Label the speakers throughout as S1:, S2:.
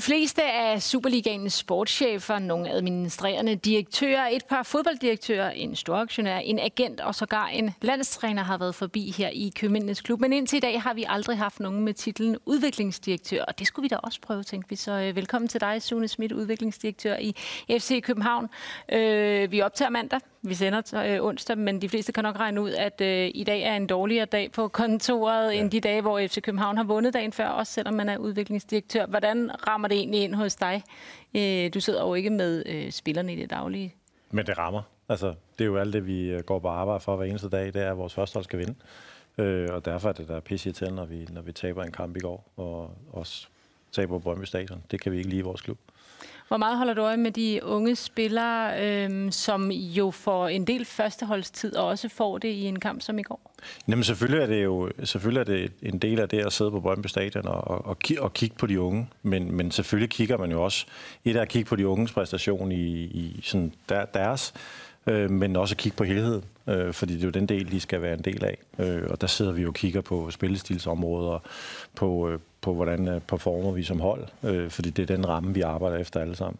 S1: De fleste af Superligaens sportschefer, nogle administrerende direktører, et par fodbolddirektører, en storaktionær, en agent og sågar en landstræner har været forbi her i Købmændenes Klub. Men indtil i dag har vi aldrig haft nogen med titlen udviklingsdirektør, og det skulle vi da også prøve, tænkte vi. Så øh, velkommen til dig, Sune Schmidt, udviklingsdirektør i FC København. Øh, vi optager mandag, vi sender øh, onsdag, men de fleste kan nok regne ud, at øh, i dag er en dårligere dag på kontoret, ja. end de dage, hvor FC København har vundet dagen før, også selvom man er udviklingsdirektør. Hvordan rammer det egentlig ind hos dig? Øh, du sidder jo ikke med øh, spillerne i det daglige.
S2: Men det rammer. Altså, det er jo alt det, vi øh, går på arbejde for hver eneste dag, det er, at vores første hold skal vinde. Øh, og derfor er det der pisse til, når vi, når vi taber en kamp i går, og også taber på Brøndby Stadion. Det kan vi ikke lide i vores klub.
S1: Hvor meget holder du øje med de unge spillere, øhm, som jo får en del førsteholdstid og også får det i en kamp som i går?
S2: Jamen selvfølgelig er det jo selvfølgelig er det en del af det at sidde på Brøndby Stadion og, og, og, og kigge på de unge. Men, men selvfølgelig kigger man jo også et af at kigge på de unges præstation i, i sådan der, deres, øh, men også at kigge på helheden, øh, fordi det er jo den del, de skal være en del af. Øh, og der sidder vi jo og kigger på spillestilsområder, på, øh, på hvordan øh, performer vi som hold, øh, fordi det er den ramme, vi arbejder efter alle sammen.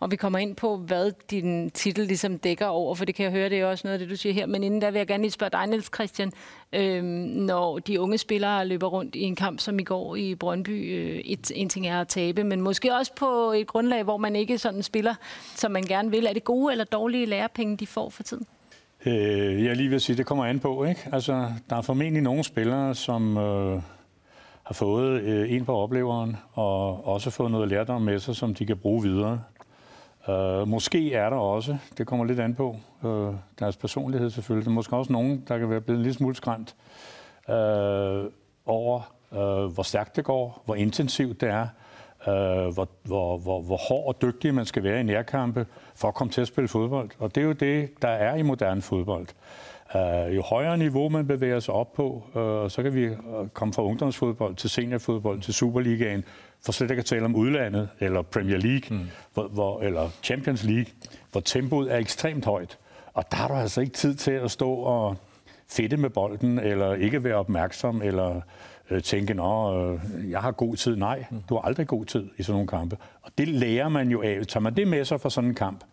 S1: Og vi kommer ind på, hvad din titel ligesom dækker over, for det kan jeg høre, det er også noget af det, du siger her. Men inden der vil jeg gerne lige spørge dig, Niels Christian. Øhm, når de unge spillere løber rundt i en kamp som i går i Brøndby, øh, et, en ting er at tabe, men måske også på et grundlag, hvor man ikke sådan spiller, som man gerne vil. Er det gode eller dårlige lærepenge, de får for tiden?
S3: Øh, jeg lige vil sige, det kommer an på. Ikke? Altså, der er formentlig nogle spillere, som... Øh har fået øh, en på opleveren, og også fået noget lærdom med sig, som de kan bruge videre. Øh, måske er der også, det kommer lidt an på, øh, deres personlighed selvfølgelig. Der er måske også nogen, der kan være blevet en lille smule skræmt øh, over, øh, hvor stærkt det går, hvor intensivt det er, uh, hvor, hvor, hvor, hvor hård og dygtig man skal være i nærkampe for at komme til at spille fodbold. Og det er jo det, der er i moderne fodbold. Uh, jo højere niveau man bevæger sig op på, uh, så kan vi komme fra ungdomsfodbold til seniorfodbold til Superligaen, for slet ikke at tale om udlandet, eller Premier League, mm. hvor, hvor, eller Champions League, hvor tempoet er ekstremt højt. Og der har du altså ikke tid til at stå og fedte med bolden, eller ikke være opmærksom, eller øh, tænke, nå, øh, jeg har god tid. Nej, mm. du har aldrig god tid i sådan nogle kampe. Og det lærer man jo af. Tager man det med sig fra sådan en kamp,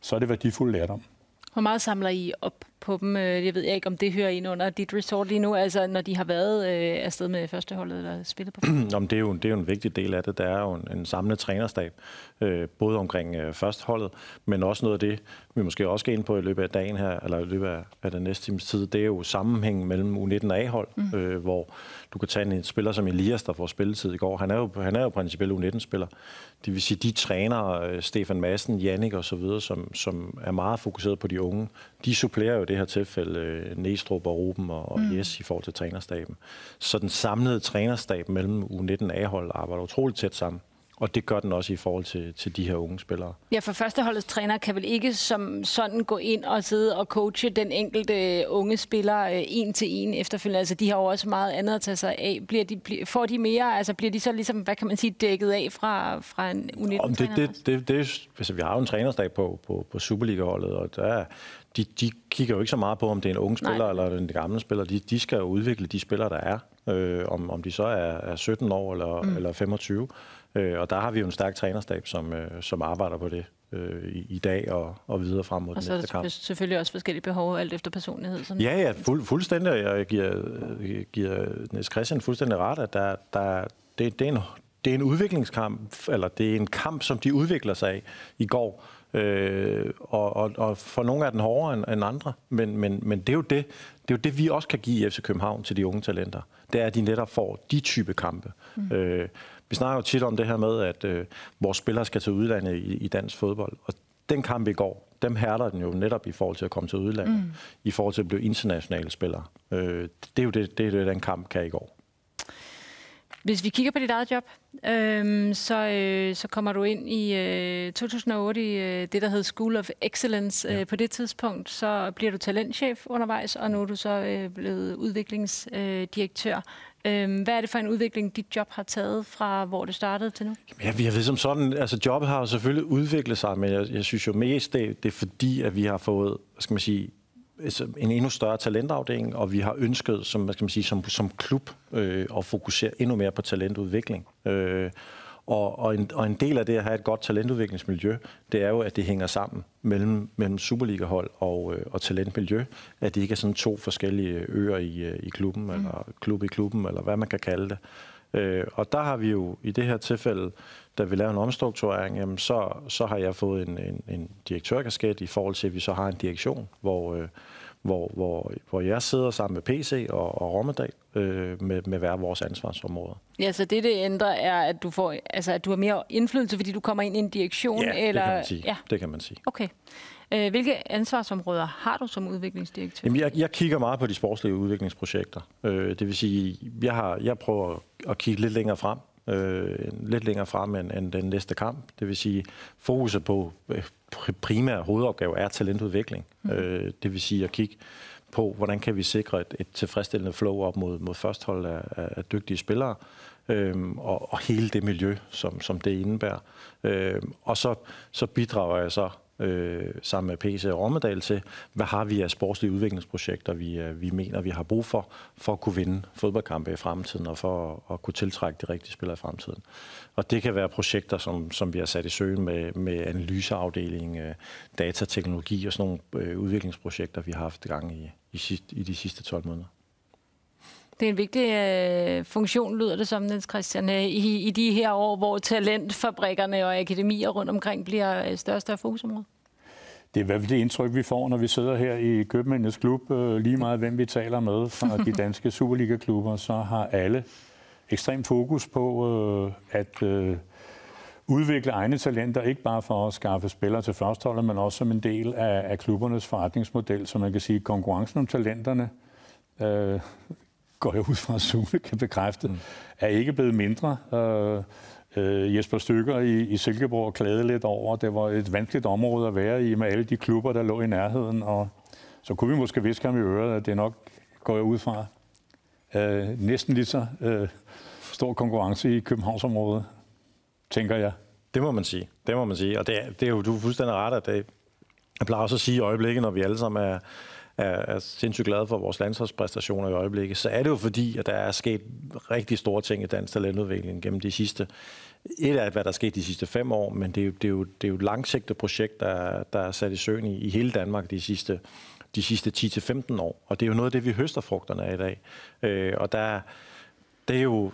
S3: så er det værdifuld lærdom.
S1: Hvor meget samler I op på dem? Øh, jeg ved ikke, om det hører ind under dit resort lige nu, altså når de har været øh, afsted med førsteholdet eller spillet på
S2: Nå, det, er jo, det er jo en vigtig del af det. Der er jo en, en samlet trænerstab, øh, både omkring øh, førsteholdet, men også noget af det, vi måske også skal ind på i løbet af dagen her, eller i løbet af, af den næste times tid, det er jo sammenhængen mellem U19 og A-hold, mm. øh, hvor du kan tage en spiller som Elias, der får spilletid i går. Han er jo, han er jo principielt U19-spiller. Det vil sige, de træner, øh, Stefan Madsen, Jannik og så videre, som, som er meget fokuseret på de unge, de supplerer jo i det her tilfælde øh, Næstrup og Ruben og, og mm. Jes i forhold til trænerstaben. Så den samlede trænerstab mellem U19 og A-hold arbejder utroligt tæt sammen. Og det gør den også i forhold til, til de her unge spillere.
S1: Ja, for førsteholdets træner kan vel ikke som sådan gå ind og sidde og coache den enkelte unge spiller øh, en til en efterfølgende. Altså, de har jo også meget andet at tage sig af. Bliver de, får de mere, altså bliver de så ligesom, hvad kan man sige, dækket af fra, fra en U19-træner?
S2: Det, det, det, det, altså, vi har jo en trænerstab på, på, på Superliga-holdet, og der, de, de kigger jo ikke så meget på, om det er en ung spiller Nej. eller en gammel spiller. De, de skal jo udvikle de spillere, der er. Øh, om, om de så er, er 17 år eller, mm. eller 25. Øh, og der har vi jo en stærk trænerstab, som, øh, som arbejder på det øh, i, i dag og, og videre frem mod
S1: og
S2: den næste kamp.
S1: Og så er der selvfølgelig også forskellige behov, alt efter personlighed.
S2: Sådan. Ja, ja, fuld, fuldstændig. Jeg giver, giver Niels Christian fuldstændig ret, at der, der, det, det, er en, det er en udviklingskamp, eller det er en kamp, som de udvikler sig af i går. Øh, og, og, og for nogle er den hårdere end, end andre, men, men, men det, er jo det, det er jo det, vi også kan give i FC København til de unge talenter. Det er, at de netop får de type kampe. Mm. Øh, vi snakker jo tit om det her med, at øh, vores spillere skal til udlandet i, i dansk fodbold. Og den kamp i går, dem hærder den jo netop i forhold til at komme til udlandet. Mm. I forhold til at blive internationale spillere. Øh, det er jo det, det, det, den kamp kan i går.
S1: Hvis vi kigger på dit eget job, øh, så, øh, så kommer du ind i øh, 2008 i øh, det, der hed School of Excellence. Ja. Øh, på det tidspunkt, så bliver du talentchef undervejs, og nu er du så øh, blevet udviklingsdirektør. Øhm, hvad er det for en udvikling, dit job har taget fra, hvor det startede til nu?
S2: Ja, jeg ved som sådan, altså jobbet har jo selvfølgelig udviklet sig, men jeg, jeg synes jo mest, det, det er fordi, at vi har fået, hvad skal man sige, en endnu større talentafdeling, og vi har ønsket som, hvad skal man sige, som, som klub øh, at fokusere endnu mere på talentudvikling. Øh, og, og, en, og en del af det at have et godt talentudviklingsmiljø, det er jo, at det hænger sammen mellem, mellem Superliga-hold og, øh, og talentmiljø. At det ikke er sådan to forskellige øer i, øh, i klubben, mm. eller klub i klubben, eller hvad man kan kalde det. Øh, og der har vi jo i det her tilfælde, da vi laver en omstrukturering, jamen så, så har jeg fået en, en, en direktørkasket i forhold til, at vi så har en direktion, hvor, øh, hvor, hvor, hvor jeg sidder sammen med PC og, og Rommedal øh, med, med hver vores ansvarsområder.
S1: Ja, så det, det ændrer, er, at du, får, altså, at du har mere indflydelse, fordi du kommer ind i en direktion?
S2: Ja,
S1: eller?
S2: det kan man sige. Ja. Det kan man sige.
S1: Okay. Øh, hvilke ansvarsområder har du som udviklingsdirektør?
S2: Jamen, jeg, jeg kigger meget på de sportslige udviklingsprojekter. Øh, det vil sige, jeg, har, jeg prøver at kigge lidt længere frem øh, lidt længere frem end, end den næste kamp. Det vil sige, fokuset på øh, primære hovedopgave er talentudvikling. Mm. Øh, det vil sige at kigge på, hvordan kan vi sikre et, et tilfredsstillende flow op mod, mod førsthold af, af, af dygtige spillere, øhm, og, og hele det miljø, som, som det indebærer. Øhm, og så, så bidrager jeg så øh, sammen med PC og Rommedal til, hvad har vi af sportslige udviklingsprojekter, vi, øh, vi mener, vi har brug for, for at kunne vinde fodboldkampe i fremtiden, og for at, at kunne tiltrække de rigtige spillere i fremtiden. Og det kan være projekter, som, som vi har sat i søen med, med analyseafdeling, øh, datateknologi og sådan nogle øh, udviklingsprojekter, vi har haft gang i, i, sidst, i de sidste 12 måneder.
S1: Det er en vigtig øh, funktion, lyder det som, Niels Christian, øh, i, i de her år, hvor talentfabrikkerne og akademier rundt omkring bliver øh, større og større fokusområde.
S3: Det er i hvert fald det indtryk, vi får, når vi sidder her i Københavns Klub. Øh, lige meget hvem vi taler med fra de danske Superliga-klubber, så har alle ekstrem fokus på øh, at øh, udvikle egne talenter, ikke bare for at skaffe spillere til førsteholdet, men også som en del af, af klubbernes forretningsmodel, så man kan sige, konkurrencen om talenterne øh, går jeg ud fra, at Sune kan bekræfte, mm. er ikke blevet mindre. Øh, øh, Jesper Stykker i, i Silkeborg klagede lidt over, det var et vanskeligt område at være i med alle de klubber, der lå i nærheden. Og så kunne vi måske viske ham i øret, at det nok går jeg ud fra øh, næsten lige så øh, stor konkurrence i Københavnsområdet, tænker jeg.
S2: Det må man sige. Det må man sige. Og det, det er jo, du er fuldstændig ret, at det, jeg plejer også at sige i øjeblikket, når vi alle sammen er, er, er sindssygt glade for vores landsholdspræstationer i øjeblikket, så er det jo fordi, at der er sket rigtig store ting i dansk talentudvikling gennem de sidste et af, hvad der er sket de sidste fem år, men det er jo, det er jo, det er jo et langsigtet projekt, der, der er sat i søen i, i hele Danmark de sidste, de sidste 10-15 år. Og det er jo noget af det, vi høster frugterne af i dag. Øh, og der, det er jo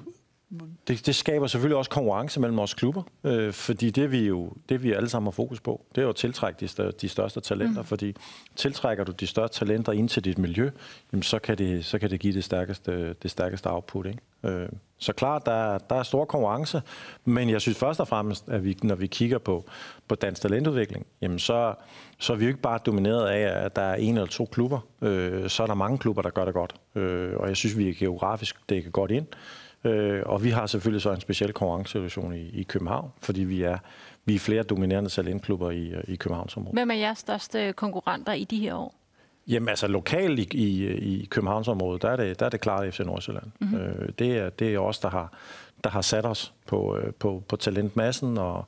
S2: det, det skaber selvfølgelig også konkurrence mellem vores klubber, øh, fordi det vi jo det vi alle sammen har fokus på, det er jo at tiltrække de, større, de største talenter, mm. fordi tiltrækker du de største talenter ind til dit miljø, jamen så kan det så kan det give det stærkeste det stærkeste output, ikke? Øh, så klart der der er stor konkurrence, men jeg synes først og fremmest at vi når vi kigger på på dansk talentudvikling, jamen så så er vi jo ikke bare domineret af at der er en eller to klubber, øh, så er der mange klubber der gør det godt, øh, og jeg synes vi er geografisk dækket godt ind. Øh, og vi har selvfølgelig så en speciel konkurrencesituation i, i København, fordi vi er, vi er flere dominerende talentklubber i, i Københavnsområdet.
S1: Hvem er jeres største konkurrenter i de her år?
S2: Jamen altså lokalt i, i, i Københavnsområdet, der er det, der er det klart FC Nordsjælland. Mm-hmm. Øh, det, er, det er os, der har, der har sat os på, øh, på, på talentmassen og,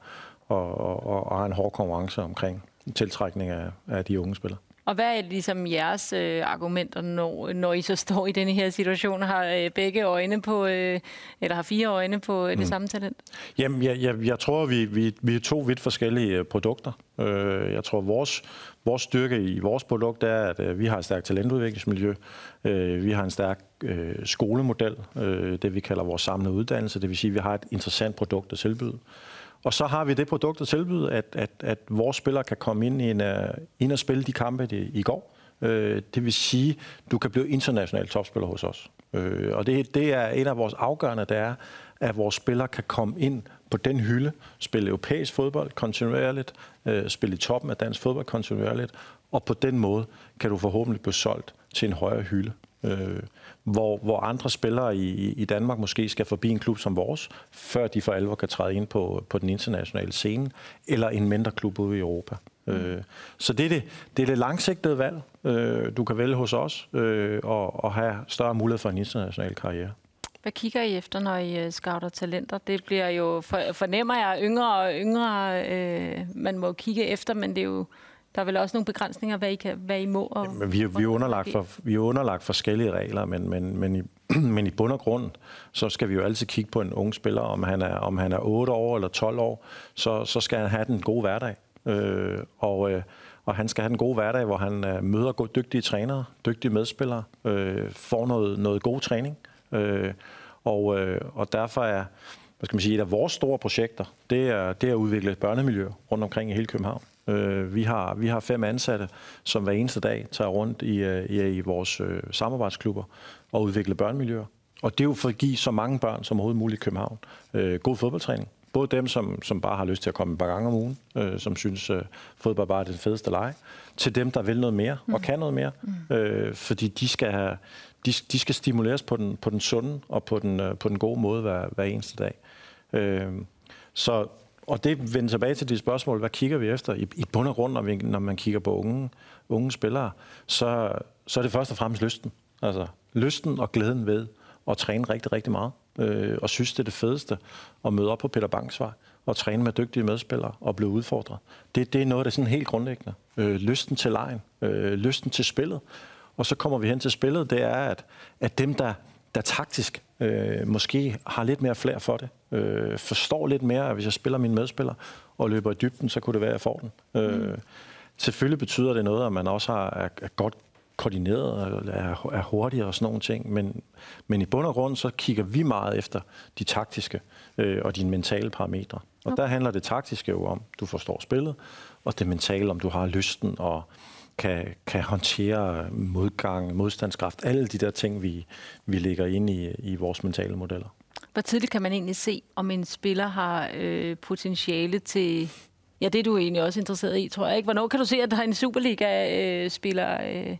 S2: og, og, og har en hård konkurrence omkring tiltrækning af, af de unge spillere.
S1: Og hvad er ligesom jeres øh, argumenter, når, når I så står i denne her situation? Har øh, begge øjne på, øh, eller har fire øjne på øh, det mm. samme talent?
S2: Jamen, jeg, jeg, jeg tror, vi, vi, vi er to vidt forskellige øh, produkter. Øh, jeg tror, vores, vores styrke i vores produkt er, at øh, vi har et stærkt talentudviklingsmiljø. Øh, vi har en stærk øh, skolemodel, øh, det vi kalder vores samlede uddannelse. Det vil sige, at vi har et interessant produkt at tilbyde. Og så har vi det produkt at tilbyde, at, at, at vores spillere kan komme ind, i en, uh, ind og spille de kampe de, i går. Uh, det vil sige, du kan blive international topspiller hos os. Uh, og det, det er en af vores afgørende, det er, at vores spillere kan komme ind på den hylde, spille europæisk fodbold kontinuerligt, uh, spille i toppen af dansk fodbold kontinuerligt, og på den måde kan du forhåbentlig blive solgt til en højere hylde. Øh, hvor, hvor andre spillere i, i Danmark måske skal forbi en klub som vores, før de for alvor kan træde ind på, på den internationale scene, eller en mindre klub ude i Europa. Mm. Øh, så det er det, det er det langsigtede valg, øh, du kan vælge hos os, øh, og, og have større mulighed for en international karriere.
S1: Hvad kigger I efter, når I uh, scouter talenter? Det bliver jo, for, fornemmer jeg, yngre og yngre, øh, man må kigge efter, men det er jo, der er vel også nogle begrænsninger, hvad I, kan, hvad I må. Og,
S2: men vi, vi, er underlagt for, vi er underlagt forskellige regler, men, men, men, i, men i bund og grund, så skal vi jo altid kigge på en ung spiller, om han er, om han er 8 år eller 12 år, så, så skal han have den gode hverdag. Øh, og, øh, og han skal have den gode hverdag, hvor han øh, møder dygtige trænere, dygtige medspillere, øh, får noget, noget god træning. Øh, og, øh, og derfor er hvad skal man sige, et af vores store projekter, det er, det er at udvikle børnemiljø rundt omkring i hele København. Øh, vi, har, vi har fem ansatte, som hver eneste dag tager rundt i, øh, i, i vores øh, samarbejdsklubber og udvikler børnemiljøer. Og det er jo for at give så mange børn som overhovedet muligt i København øh, god fodboldtræning. Både dem, som, som bare har lyst til at komme et par gange om ugen, øh, som synes, øh, fodbold bare er det fedeste leg, til dem, der vil noget mere og mm. kan noget mere. Mm. Øh, fordi de skal, have, de, de skal stimuleres på den, på den sunde og på den, øh, på den gode måde hver, hver eneste dag. Øh, så, og det vender tilbage til de spørgsmål, hvad kigger vi efter? I, i bund og grund, når, vi, når man kigger på unge, unge spillere, så, så er det først og fremmest lysten. Altså lysten og glæden ved at træne rigtig, rigtig meget. Øh, og synes, det er det fedeste at møde op på Peter Banks vej og træne med dygtige medspillere og blive udfordret. Det, det er noget, der er sådan helt grundlæggende. Øh, lysten til lejen, øh, lysten til spillet. Og så kommer vi hen til spillet, det er, at, at dem, der, der taktisk øh, måske har lidt mere flere for det, øh, forstår lidt mere, at hvis jeg spiller mine medspillere og løber i dybden, så kunne det være, at jeg får den. Øh, mm. Selvfølgelig betyder det noget, at man også har, er, er godt koordineret og er, er hurtigere og sådan nogle ting. Men, men i bund og grund, så kigger vi meget efter de taktiske øh, og dine mentale parametre. Og okay. der handler det taktiske jo om, du forstår spillet, og det mentale, om du har lysten og kan, kan håndtere modgang, modstandskraft, alle de der ting, vi, vi lægger ind i, i vores mentale modeller.
S1: Hvor tidligt kan man egentlig se, om en spiller har øh, potentiale til... Ja, det er du egentlig også interesseret i, tror jeg. Ikke? Hvornår kan du se, at der er en Superliga-spiller... Øh, øh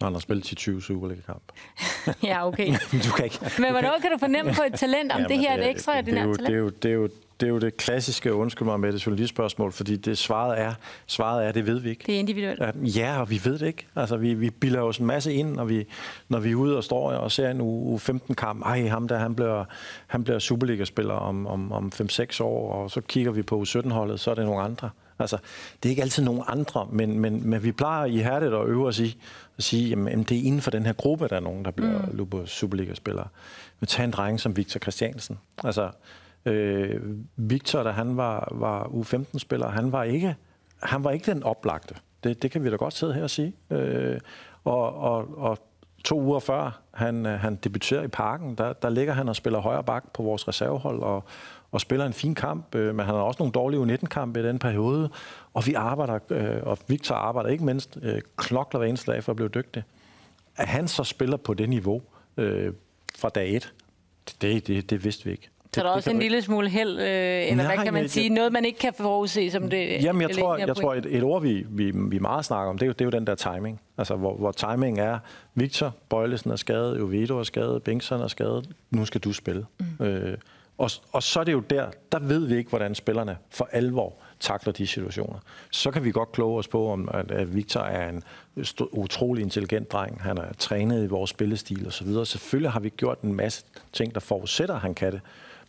S2: når han har spillet til 20 Superliga-kamp.
S1: ja, okay.
S2: du kan ikke.
S1: Men hvornår kan du fornemme på et talent, om ja, det her er et ekstraordinært talent?
S2: Det er, jo, det, er jo, det er jo det klassiske, undskyld mig med det journalistspørgsmål, fordi det svaret er, svaret er, det ved vi ikke.
S1: Det er individuelt.
S2: Ja, og vi ved det ikke. Altså, vi, vi bilder os en masse ind, når vi, når vi er ude og står og ser en u 15 kamp. Ej, ham der, han bliver, han bliver Superliga-spiller om, om, om 5-6 år, og så kigger vi på U17-holdet, så er det nogle andre. Altså, det er ikke altid nogen andre, men, men, men vi plejer i hærdet at øve os i at sige, jamen, det er inden for den her gruppe, der er nogen, der bliver mm. Superliga-spillere. Vi tager en dreng som Victor Christiansen. Altså, øh, Victor, da han var, var U15-spiller, han var ikke, han var ikke den oplagte. Det, det kan vi da godt sidde her og sige. Øh, og, og, og to uger før han, han debuterer i parken, der, der ligger han og spiller højre bak på vores reservehold, og, og spiller en fin kamp, øh, men han har også nogle dårlige U19-kampe i den periode, og vi arbejder, øh, og Victor arbejder ikke mindst, øh, knokler hver eneste dag for at blive dygtig. At han så spiller på det niveau øh, fra dag et, det, det, det vidste vi ikke.
S1: Så der er også en lille smule held, øh, eller Nej, hvad kan man sige, jeg, noget man ikke kan forudse som det
S2: Jamen jeg tror, jeg tror et, et ord, vi, vi, vi meget snakker om, det er, jo, det er jo den der timing. Altså hvor, hvor timing er, Victor Bøjlesen er skadet, Ovido er skadet, Bengtsson er skadet, nu skal du spille. Mm. Øh, og, og så er det jo der, der ved vi ikke, hvordan spillerne for alvor takler de situationer. Så kan vi godt kloge os på, om at, at Victor er en utrolig intelligent dreng. Han er trænet i vores spillestil osv. Selvfølgelig har vi gjort en masse ting, der forudsætter, at han kan det.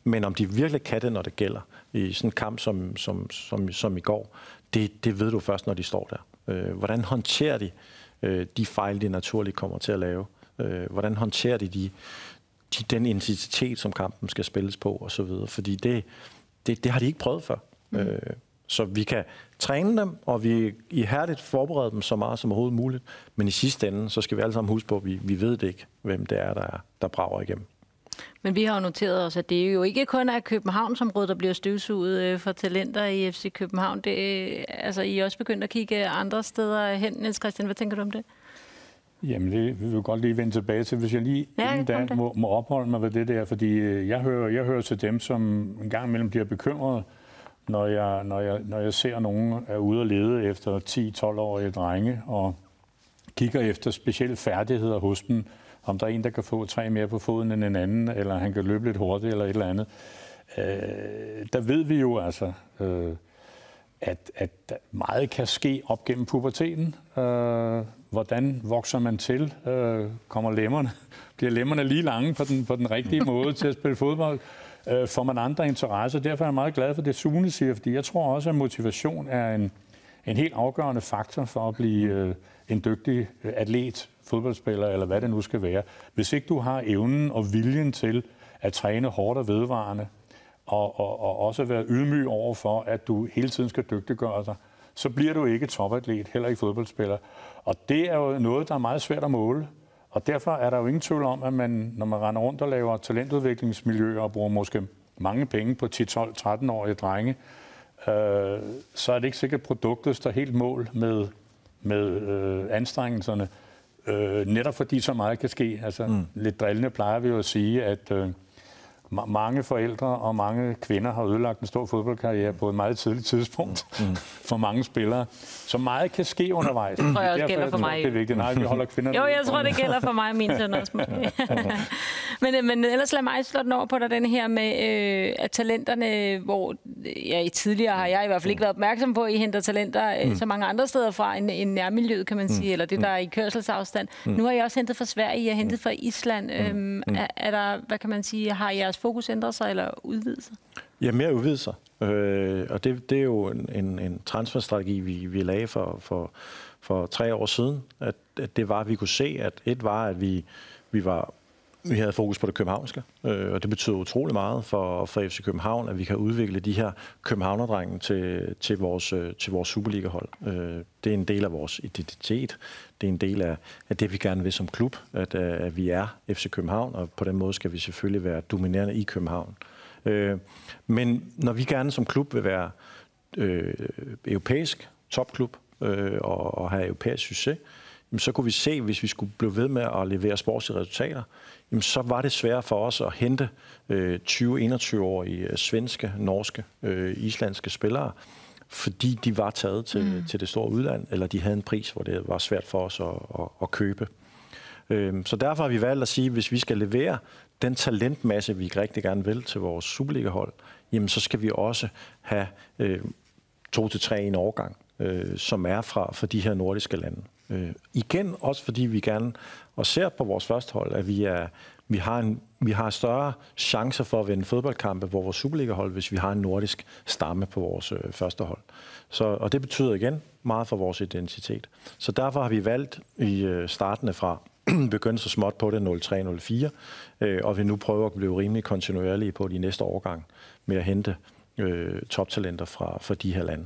S2: Men om de virkelig kan det, når det gælder i sådan en kamp som, som, som, som i går, det, det ved du først, når de står der. Øh, hvordan håndterer de øh, de fejl, de naturligt kommer til at lave? Øh, hvordan håndterer de de de, den intensitet, som kampen skal spilles på osv. Fordi det, det, det har de ikke prøvet før. Mm. Øh, så vi kan træne dem, og vi i hærdigt forberede dem så meget som overhovedet muligt. Men i sidste ende, så skal vi alle sammen huske på, at vi, vi ved det ikke, hvem det er, der, er, der brager igennem.
S1: Men vi har jo noteret os, at det er jo ikke kun af Københavnsområdet, der bliver støvsuget øh, for talenter i FC København. Det, altså, I er også begyndt at kigge andre steder hen. Niels Christian, hvad tænker du om det?
S3: Jamen, det vil jeg godt lige vende tilbage til, hvis jeg lige ja, inden da må, må opholde mig ved det der, fordi øh, jeg hører, jeg hører til dem, som en gang imellem bliver bekymret, når jeg, når jeg, når jeg ser nogen er ude og lede efter 10-12-årige drenge, og kigger efter specielle færdigheder hos dem, om der er en, der kan få tre mere på foden end en anden, eller han kan løbe lidt hurtigt, eller et eller andet. Øh, der ved vi jo altså, øh, at, at meget kan ske op gennem puberteten. Øh, hvordan vokser man til? Øh, kommer lemmerne bliver lemmerne lige lange på den, på den rigtige måde til at spille fodbold, øh, får man andre interesser. Derfor er jeg meget glad for det, Sune siger, fordi jeg tror også, at motivation er en, en helt afgørende faktor for at blive øh, en dygtig øh, atlet, fodboldspiller eller hvad det nu skal være. Hvis ikke du har evnen og viljen til at træne hårdt og vedvarende, og, og, og også være ydmyg over for, at du hele tiden skal dygtiggøre dig, så bliver du ikke topatlet, heller ikke fodboldspiller. Og det er jo noget, der er meget svært at måle. Og derfor er der jo ingen tvivl om, at man, når man render rundt og laver talentudviklingsmiljøer og bruger måske mange penge på 10-12-13-årige drenge, øh, så er det ikke sikkert, at produktet står helt mål med, med øh, anstrengelserne. Øh, netop fordi så meget kan ske. Altså, mm. Lidt drillende plejer vi jo at sige, at øh, mange forældre og mange kvinder har ødelagt en stor fodboldkarriere på et meget tidligt tidspunkt mm. for mange spillere. Så meget kan ske undervejs.
S1: Det tror jeg også gælder for mig.
S3: Det er vigtigt. Nej, vi holder kvinderne
S1: Jo, jeg tror, det gælder for mig og min søn også. men, øh, men ellers lad mig slå den over på dig, den her med øh, at talenterne, hvor ja, i tidligere har jeg i hvert fald ikke været opmærksom på, at I henter talenter øh, mm. så mange andre steder fra end, end nærmiljøet, kan man mm. sige, eller det, der er i kørselsafstand. Mm. Nu har I også hentet fra Sverige, I har hentet fra Island. Mm. Øhm, mm. er, er der, hvad kan man sige, har jeres fokus ændret sig eller udvidet sig?
S2: Ja, mere udvidet sig. Øh, og det, det er jo en, en, en transferstrategi, vi, vi lagde for, for, for tre år siden. At, at det var, at vi kunne se, at et var, at vi, vi var vi havde fokus på det københavnske, øh, og det betyder utrolig meget for, for FC København, at vi kan udvikle de her københavnerdrenge til, til, vores, øh, til vores Superliga-hold. Øh, det er en del af vores identitet. Det er en del af, af det, vi gerne vil som klub, at, øh, at vi er FC København, og på den måde skal vi selvfølgelig være dominerende i København. Øh, men når vi gerne som klub vil være øh, europæisk topklub øh, og, og have europæisk succes, jamen, så kunne vi se, hvis vi skulle blive ved med at levere sportslige resultater, jamen, så var det svært for os at hente øh, 20-21-årige øh, svenske, norske, øh, islandske spillere, fordi de var taget til, mm. til det store udland, eller de havde en pris, hvor det var svært for os at, at, at købe. Øh, så derfor har vi valgt at sige, at hvis vi skal levere den talentmasse, vi rigtig gerne vil til vores Superliga-hold, jamen så skal vi også have øh, to til tre i en årgang, øh, som er fra, fra de her nordiske lande. Øh, igen også fordi vi gerne og ser på vores første hold, at vi, er, vi, har en, vi har større chancer for at vinde fodboldkampe på vores Superliga-hold, hvis vi har en nordisk stamme på vores øh, første hold. Så, og det betyder igen meget for vores identitet. Så derfor har vi valgt i øh, startende fra begyndt så småt på det 03-04, øh, og vi nu prøver at blive rimelig kontinuerlige på de næste årgang med at hente øh, toptalenter fra, fra de her lande.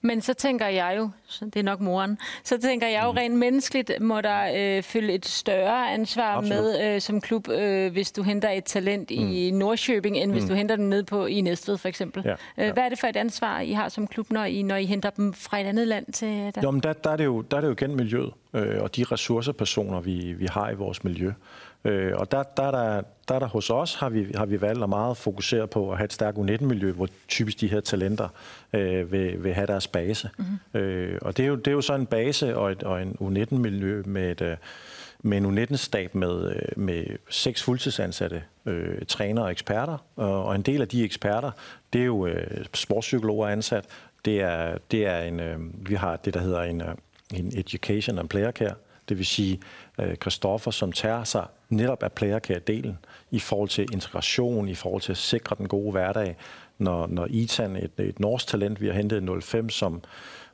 S1: Men så tænker jeg jo, det er nok moren, så tænker jeg jo mm. rent menneskeligt, må der øh, følge et større ansvar Absolut. med øh, som klub, øh, hvis du henter et talent mm. i Nordkøbing, end mm. hvis du henter den ned på i Næstved for eksempel. Ja, øh, ja. Hvad er det for et ansvar, I har som klub, når I, når I henter dem fra et andet land til der?
S2: Jo, men der, der, er det jo, der er det jo igen miljøet øh, og de ressourcepersoner, vi, vi har i vores miljø. Øh, og der, der, der, der, der hos os har vi, har vi valgt at meget fokusere på at have et stærkt U19-miljø, hvor typisk de her talenter øh, vil, vil have deres base. Mm-hmm. Øh, og det er, jo, det er jo så en base og, et, og en U19-miljø med et, øh, med en U19-stab med, øh, med seks fuldtidsansatte øh, trænere og eksperter. Og en del af de eksperter, det er jo øh, sportspsykologer ansat. Det er, det er en, øh, vi har det, der hedder en, en education and player care. Det vil sige, øh, Christoffer, som tager sig netop af playercare-delen i forhold til integration, i forhold til at sikre den gode hverdag. Når, når Itan, et, et norsk talent, vi har hentet i 05, som,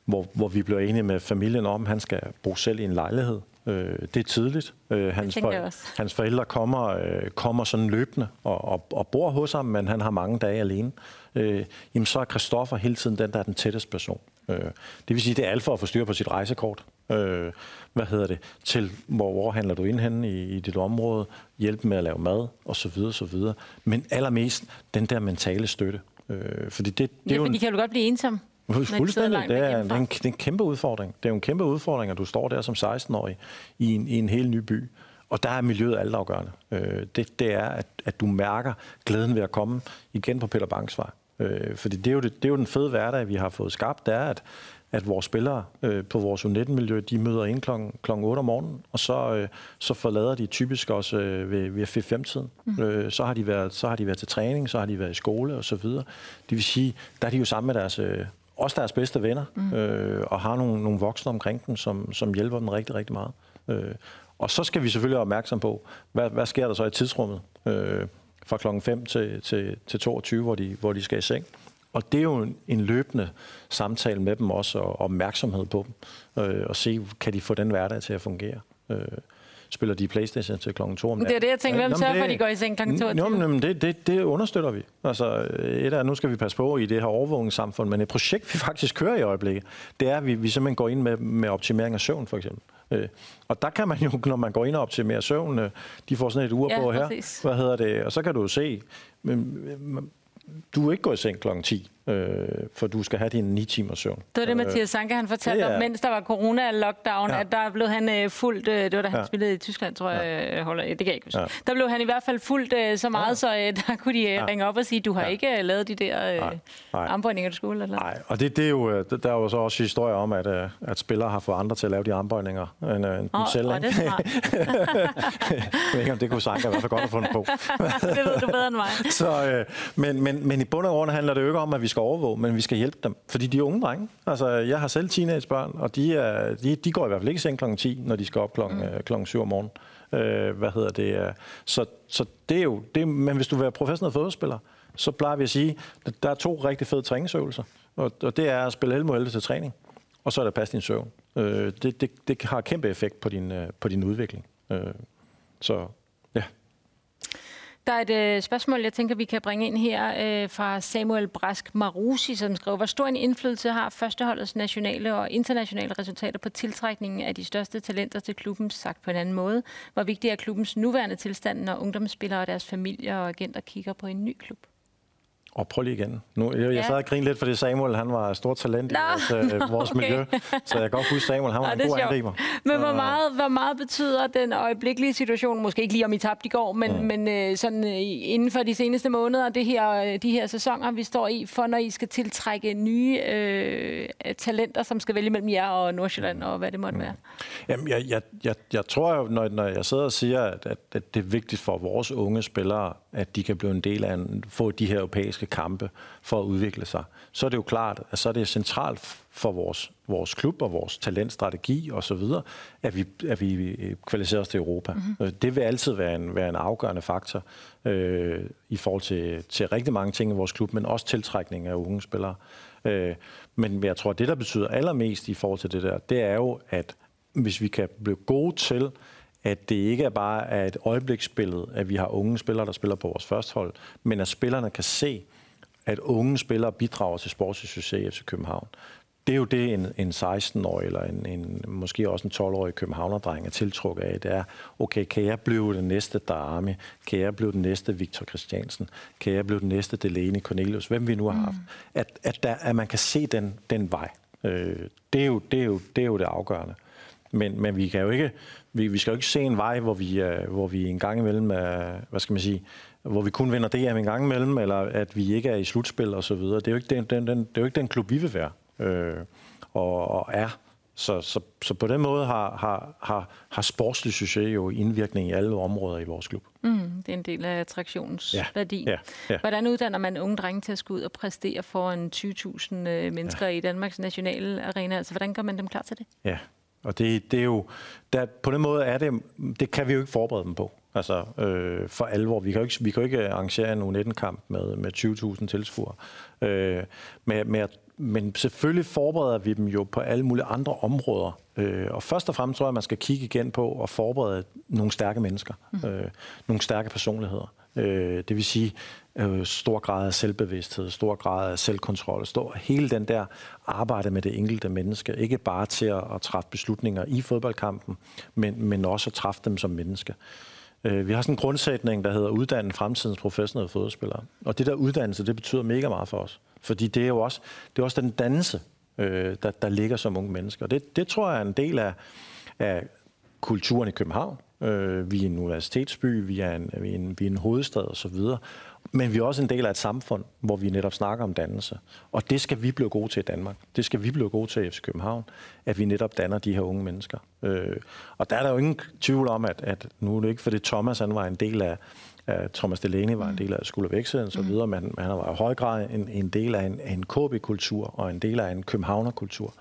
S2: hvor, hvor vi blev enige med familien om, at han skal bo selv i en lejlighed. Øh, det er tidligt. Øh, hans, for, hans forældre kommer, øh, kommer sådan løbende og, og, og bor hos ham, men han har mange dage alene. Øh, jamen så er Christoffer hele tiden den, der er den tætteste person. Øh, det vil sige, det er alt for at få styr på sit rejsekort. Øh, hvad hedder det? Til hvor, hvor handler du ind henne i, i dit område? Hjælp med at lave mad, og så videre, så videre. Men allermest den der mentale støtte. Øh, fordi det, det
S1: ja,
S2: er jo
S1: en, kan jo godt blive ensom.
S2: Fuldstændig. Det er, det, er en, det er en kæmpe udfordring. Det er jo en kæmpe udfordring, at du står der som 16-årig i en, i en helt ny by. Og der er miljøet altafgørende. Øh, det, det er, at, at du mærker glæden ved at komme igen på Peter Banks vej. Øh, fordi det er, jo det, det er jo den fede hverdag, vi har fået skabt, det er, at, at vores spillere øh, på vores U19-miljø, de møder ind klokken, klokken 8 om morgenen, og så, øh, så forlader de typisk også øh, ved, ved 5-tiden. Mm. Øh, så, har de været, så har de været til træning, så har de været i skole og så videre. Det vil sige, der er de jo sammen med deres... Øh, også deres bedste venner, mm. øh, og har nogle, nogle voksne omkring dem, som, som hjælper dem rigtig, rigtig meget. Øh, Og så skal vi selvfølgelig være opmærksom på, hvad, hvad sker der så i tidsrummet øh, fra klokken 5 til, til, til 22, hvor de, hvor de skal i seng. Og det er jo en, en løbende samtale med dem også, og opmærksomhed på dem, øh, og se, kan de få den hverdag til at fungere. Øh, spiller de Playstation til klokken 2 om
S1: natten. Det er det, jeg tænker. Hvem sørger for, at de går i seng klokken 22?
S2: Jo, men det, det, det understøtter vi. Altså, et af, nu skal vi passe på i det her overvågningssamfund, men et projekt, vi faktisk kører i øjeblikket, det er, at vi, vi simpelthen går ind med, med optimering af søvn, for eksempel. Øh, og der kan man jo, når man går ind og optimerer søvn, øh, de får sådan et ur ja, på her, præcis. hvad hedder det, og så kan du jo se, men, du er ikke gået i seng klokken 10 øh, for du skal have din 9 timers søvn.
S1: Det var det, øh, Mathias Sanke han fortalte ja, ja. om, mens der var corona-lockdown, ja. at der blev han øh, fuldt, øh, det var da han ja. spillede i Tyskland, tror jeg, ja. holder, det kan jeg ikke huske. Ja. Der blev han i hvert fald fuldt øh, så meget, ja. så øh, der kunne de øh, ja. ringe op og sige, du har ja. ikke øh, lavet de der øh, armbøjninger, du skulle. Eller?
S2: Nej, og det, det er jo, øh, der er jo så også historier om, at, øh, at spillere har fået andre til at lave de armbøjninger end, øh, end oh, dem selv. Oh, det er smart. jeg ved ikke, om det kunne Sanke i hvert fald godt have fundet på.
S1: det ved du bedre end mig.
S2: så, øh, men, men, men i bund og grund handler det jo ikke om, at vi skal overvåge, men vi skal hjælpe dem, fordi de er unge drenge. Altså, jeg har selv teenagebørn, og de, er, de, de går i hvert fald ikke i seng kl. 10, når de skal op kl. Mm. Øh, klokken 7 om morgenen. Øh, hvad hedder det? Øh, så, så det er jo... Det, men hvis du vil være professionel fodboldspiller, så plejer vi at sige, at der er to rigtig fede træningsøvelser. Og, og det er at spille 11 mod til træning, og så er der passe din søvn. Øh, det, det, det har kæmpe effekt på din, øh, på din udvikling. Øh, så
S1: der er et øh, spørgsmål, jeg tænker, vi kan bringe ind her øh, fra Samuel Brask Marusi, som skriver, hvor stor en indflydelse har førsteholdets nationale og internationale resultater på tiltrækningen af de største talenter til klubben, sagt på en anden måde? Hvor vigtig er klubbens nuværende tilstand, når ungdomsspillere og deres familier og agenter kigger på en ny klub?
S2: Og prøv lige igen. Nu, jeg, jeg sad og grinede lidt, fordi Samuel han var et stort talent Nå, i vores, øh, vores okay. miljø. Så jeg kan godt huske, Samuel han var Nå, en god angriber.
S1: Men hvor meget, hvor meget betyder den øjeblikkelige situation, måske ikke lige om I tabte i går, men, mm. men øh, sådan, øh, inden for de seneste måneder, det her, øh, de her sæsoner, vi står i, for når I skal tiltrække nye øh, talenter, som skal vælge mellem jer og Nordsjælland, og hvad det måtte mm. være?
S2: Jamen, jeg, jeg, jeg, jeg tror jo, når, når jeg sidder og siger, at, at, at det er vigtigt for vores unge spillere, at de kan blive en del af en, få de her europæiske kampe for at udvikle sig, så er det jo klart, at så er det centralt for vores, vores klub og vores talentstrategi osv., at vi, at vi kvalificerer os til Europa. Mm-hmm. Det vil altid være en, være en afgørende faktor øh, i forhold til, til rigtig mange ting i vores klub, men også tiltrækning af unge spillere. Øh, men jeg tror, at det, der betyder allermest i forhold til det der, det er jo, at hvis vi kan blive gode til at det ikke er bare er et øjebliksbillede, at vi har unge spillere, der spiller på vores første hold, men at spillerne kan se, at unge spillere bidrager til sportslig succes i FC København. Det er jo det, en, en 16-årig eller en, en, måske også en 12-årig københavnerdreng er tiltrukket af. Det er, okay, kan jeg blive den næste Darami? Kan jeg blive den næste Victor Christiansen? Kan jeg blive den næste Delaney Cornelius? Hvem vi nu har haft. Mm. At, at, der, at man kan se den, den vej. Øh, det, er jo, det, er jo, det er jo det afgørende. Men, men vi kan jo ikke, vi, vi skal jo ikke se en vej, hvor vi, uh, hvor vi en gang imellem, uh, hvad skal man sige, hvor vi kun vinder DM en gang imellem, eller at vi ikke er i slutspil og så videre. Det er jo ikke den, den, den, det er jo ikke den klub, vi vil være øh, og, og er. Så, så, så på den måde har, har, har, har sportslig succes jo indvirkning i alle områder i vores klub.
S1: Mm, det er en del af attraktionsværdien. Ja, ja, ja. Hvordan uddanner man unge drenge til at skulle ud og præstere foran 20.000 mennesker ja. i Danmarks nationale arena? Altså, hvordan gør man dem klar til det?
S2: Ja, og det, det er jo, der, på den måde er det, det kan vi jo ikke forberede dem på. Altså øh, for alvor. Vi kan jo ikke, vi kan jo ikke arrangere en U19-kamp med, med 20.000 tilskuere. Øh, med, med, men selvfølgelig forbereder vi dem jo på alle mulige andre områder. Øh, og først og fremmest tror jeg, at man skal kigge igen på at forberede nogle stærke mennesker. Mm. Øh, nogle stærke personligheder. Øh, det vil sige øh, stor grad af selvbevidsthed, stor grad af selvkontrol, stor, hele den der arbejde med det enkelte menneske. Ikke bare til at, at træffe beslutninger i fodboldkampen, men, men også at træffe dem som menneske. Øh, vi har sådan en grundsætning, der hedder uddanne fremtidens professionelle fodboldspillere. Og det der uddannelse, det betyder mega meget for os. Fordi det er jo også, det er også den dannelse, øh, der, der ligger som unge mennesker. Det, det tror jeg er en del af, af kulturen i København. Øh, vi er en universitetsby, vi er en, vi er en, vi er en hovedstad osv. Men vi er også en del af et samfund, hvor vi netop snakker om dannelse. Og det skal vi blive gode til i Danmark. Det skal vi blive gode til i FC København, at vi netop danner de her unge mennesker. Øh, og der er der jo ingen tvivl om, at, at nu er det ikke, fordi Thomas han var en del af, at Thomas Delaney var en del af og og så mm. videre, men, men han var i høj grad en, en del af en, en KB-kultur og en del af en københavner-kultur.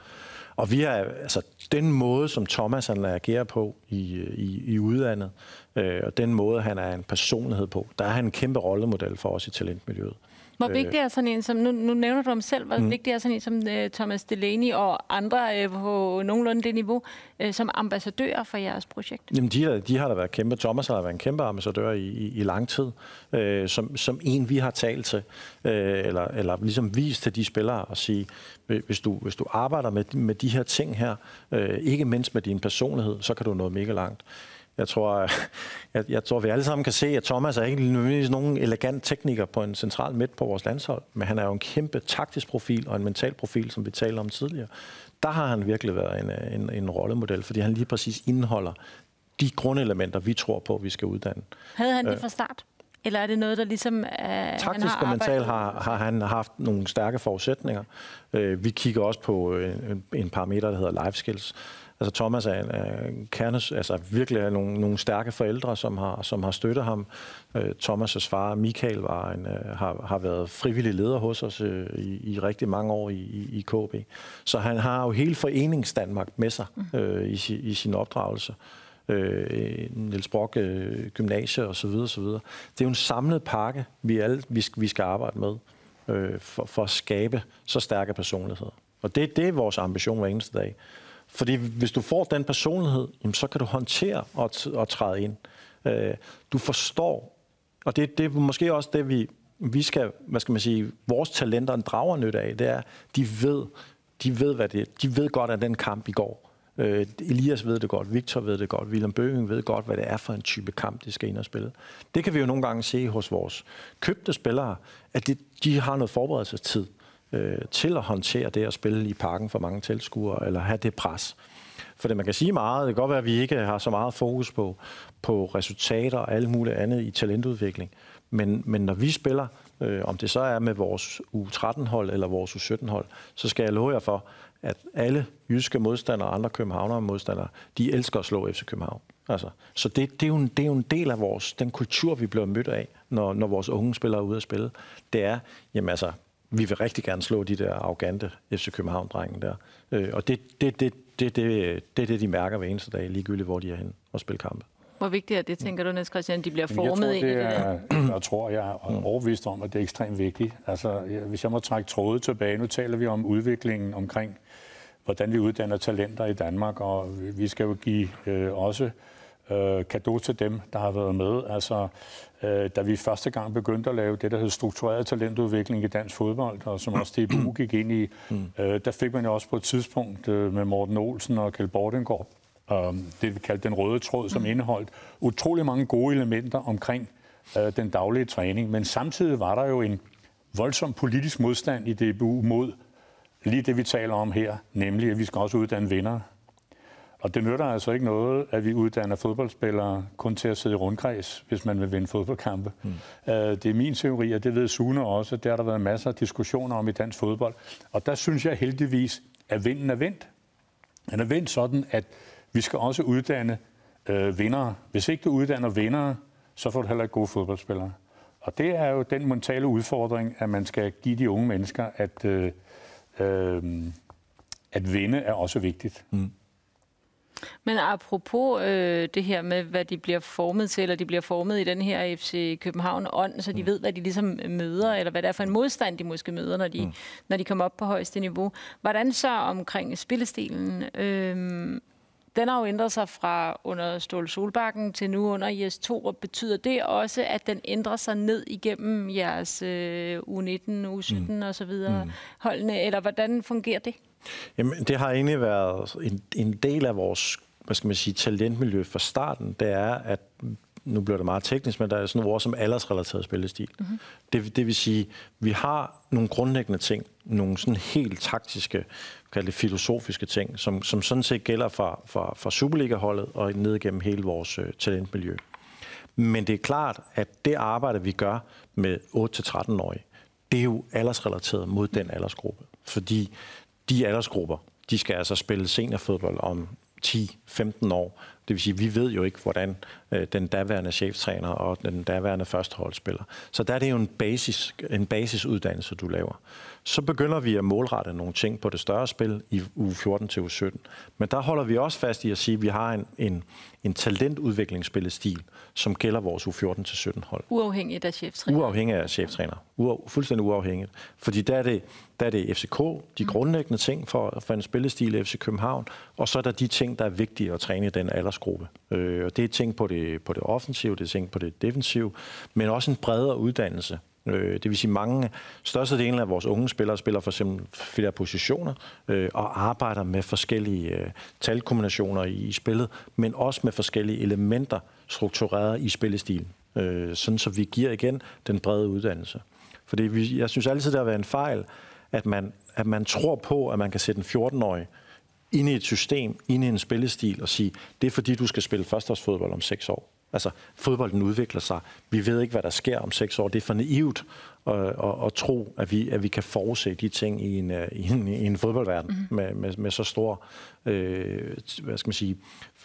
S2: Og vi er, altså, den måde, som Thomas han agerer på i, i, i udlandet, øh, og den måde, han er en personlighed på, der er han en kæmpe rollemodel for os i talentmiljøet.
S1: Hvor øh. vigtig er sådan en som, nu, nu nævner du ham selv, hvor mm. vigtig er sådan en som uh, Thomas Delaney og andre uh, på nogenlunde det niveau, uh, som ambassadører for jeres projekt?
S2: Jamen, de, de har da været kæmpe. Thomas har da været en kæmpe ambassadør i, i, i lang tid, uh, som, som en, vi har talt til, uh, eller, eller ligesom vist til de spillere og sige, hvis du, hvis du arbejder med, med de her ting her, uh, ikke mindst med din personlighed, så kan du nå mega langt. Jeg tror, jeg, jeg tror, vi alle sammen kan se, at Thomas er ikke nødvendigvis nogen elegant tekniker på en central midt på vores landshold, men han er jo en kæmpe taktisk profil og en mental profil, som vi talte om tidligere. Der har han virkelig været en, en, en rollemodel, fordi han lige præcis indeholder de grundelementer, vi tror på, vi skal uddanne.
S1: Havde han det øh, fra start? Eller er det noget, der ligesom er,
S2: Taktisk og mental har, har han haft nogle stærke forudsætninger. Øh, vi kigger også på en, en parameter, der hedder life skills. Altså Thomas er, er kernes, altså virkelig er nogle, nogle stærke forældre, som har, som har støttet ham. Øh, Thomas' far, Michael, var en, øh, har, har været frivillig leder hos os øh, i, i rigtig mange år i, i, i KB. Så han har jo hele forenings Danmark med sig mm. øh, i, i sin opdragelse. Øh, Niels Brock øh, Gymnasie og så videre, så videre. Det er jo en samlet pakke, vi, alle, vi, vi skal arbejde med øh, for, for at skabe så stærke personligheder. Og det, det er vores ambition hver eneste dag. Fordi hvis du får den personlighed, jamen, så kan du håndtere og, og træde ind. Øh, du forstår, og det, det er måske også det, vi, vi skal, hvad skal man sige, vores talenter drager nyt af, det er, de ved, de ved, hvad det er. De ved godt, at den kamp i går. Øh, Elias ved det godt, Victor ved det godt, William Bøging ved godt, hvad det er for en type kamp, de skal ind og spille. Det kan vi jo nogle gange se hos vores købte spillere, at det, de har noget forberedelsestid øh, til at håndtere det at spille i parken for mange tilskuere, eller have det pres. For det man kan sige meget, det kan godt være, at vi ikke har så meget fokus på, på resultater og alt muligt andet i talentudvikling. Men, men når vi spiller, øh, om det så er med vores U13-hold eller vores U17-hold, så skal jeg love jer for, at alle jyske modstandere og andre københavnere modstandere, de elsker at slå FC København. Altså, så det, det, er jo en, det er jo en del af vores, den kultur, vi bliver mødt af, når, når vores unge spillere er ude at spille. Det er, jamen altså, vi vil rigtig gerne slå de der arrogante FC København-drenge der. Øh, og det, det, det, det, det, det er det, de mærker hver eneste dag, ligegyldigt hvor de er henne og spille kampe.
S1: Hvor vigtigt er det, tænker du, Niels Christian, de bliver formet
S3: ind
S1: i det
S3: der? Jeg tror, jeg er overbevist om, at det er ekstremt vigtigt. Altså, hvis jeg må trække trådet tilbage, nu taler vi om udviklingen omkring, hvordan vi uddanner talenter i Danmark, og vi skal jo give øh, også øh, kado til dem, der har været med. Altså, da vi første gang begyndte at lave det, der hed struktureret talentudvikling i dansk fodbold, og som også DBU gik ind i, mm. øh, der fik man jo også på et tidspunkt øh, med Morten Olsen og Kjeld Bordengård, øh, det vi kaldte den røde tråd, som indeholdt utrolig mange gode elementer omkring øh, den daglige træning. Men samtidig var der jo en voldsom politisk modstand i DBU mod lige det, vi taler om her, nemlig at vi skal også uddanne vinder. Og det nytter altså ikke noget, at vi uddanner fodboldspillere kun til at sidde i rundkreds, hvis man vil vinde fodboldkampe. Mm. Uh, det er min teori, og det ved Sune også. Det har der været masser af diskussioner om i dansk fodbold. Og der synes jeg heldigvis, at vinden er vendt. Den er vendt sådan, at vi skal også uddanne uh, vindere. Hvis ikke du uddanner vindere, så får du heller ikke gode fodboldspillere. Og det er jo den mentale udfordring, at man skal give de unge mennesker, at, uh, uh, at vinde er også vigtigt. Mm.
S1: Men apropos øh, det her med, hvad de bliver formet til, eller de bliver formet i den her FC København-ånd, så de mm. ved, hvad de ligesom møder, eller hvad det er for en modstand, de måske møder, når de, mm. når de kommer op på højeste niveau. Hvordan så omkring spillestilen? Øh, den har jo ændret sig fra under Ståle Solbakken til nu under IS2, og betyder det også, at den ændrer sig ned igennem jeres øh, U19, U17 mm. og så videre mm. holdene, eller hvordan fungerer det?
S2: Jamen, det har egentlig været en, en del af vores hvad skal man sige, talentmiljø fra starten. Det er, at nu bliver det meget teknisk, men der er sådan nogle ord som aldersrelateret spillestil. Mm-hmm. Det, det vil sige, vi har nogle grundlæggende ting, nogle sådan helt taktiske, kalde det filosofiske ting, som, som sådan set gælder for, for, for Superliga-holdet og ned igennem hele vores uh, talentmiljø. Men det er klart, at det arbejde, vi gør med 8-13-årige, det er jo aldersrelateret mod den aldersgruppe. Fordi de aldersgrupper, de skal altså spille seniorfodbold om 10-15 år, Det vil sige, vi ved jo ikke, hvordan øh, den daværende cheftræner og den daværende førsteholdsspiller. Så der er det jo en, basis, en basisuddannelse, du laver. Så begynder vi at målrette nogle ting på det større spil i uge 14 til uge 17. Men der holder vi også fast i at sige, at vi har en, en, en talentudviklingsspillestil, som gælder vores uge 14 til 17 hold.
S1: Uafhængigt af cheftræner?
S2: Uafhængigt af cheftræner. Ua, fuldstændig uafhængigt. Fordi der er det, der er det FCK, de mm. grundlæggende ting for, for en spillestil i FC København, og så er der de ting, der er vigtige at træne i den aldersgruppe. Øh, og det er ting på det, på det offensive, det er ting på det defensive, men også en bredere uddannelse. Øh, det vil sige, mange, størstedelen af vores unge spillere spiller for eksempel flere positioner øh, og arbejder med forskellige øh, talkombinationer i, i spillet, men også med forskellige elementer struktureret i spillestilen. Øh, sådan så vi giver igen den brede uddannelse. Fordi vi, jeg synes altid, der har været en fejl, at man, at man tror på, at man kan sætte en 14-årig ind i et system, ind i en spillestil og sige, det er fordi, du skal spille førsteårsfodbold om seks år. Altså, fodbolden udvikler sig. Vi ved ikke, hvad der sker om seks år. Det er for naivt at, at, at tro, at vi, at vi kan forudse de ting i en, øh, i en, i en fodboldverden mm. med, med, med så stor øh, hvad skal man sige,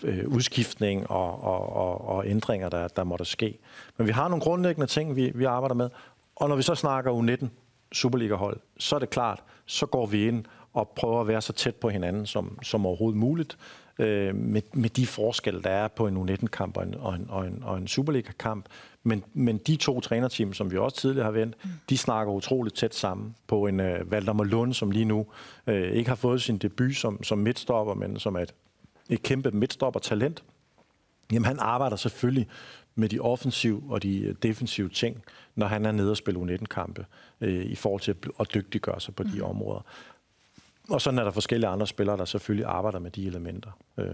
S2: øh, udskiftning og, og, og, og ændringer, der, der måtte ske. Men vi har nogle grundlæggende ting, vi, vi arbejder med. Og når vi så snakker U19 Superliga-hold, så er det klart, så går vi ind og prøver at være så tæt på hinanden som, som overhovedet muligt øh, med, med de forskelle, der er på en U19-kamp og en, og en, og en, og en Superliga-kamp. Men, men de to trænerteam, som vi også tidligere har vendt, mm. de snakker utroligt tæt sammen på en uh, Valdemar Lund, som lige nu uh, ikke har fået sin debut som, som midtstopper, men som er et, et kæmpe midtstopper-talent. Jamen han arbejder selvfølgelig med de offensive og de defensive ting, når han er nede og spille U19-kampe, øh, i forhold til at dygtiggøre sig på de mm. områder. Og sådan er der forskellige andre spillere, der selvfølgelig arbejder med de elementer. Øh,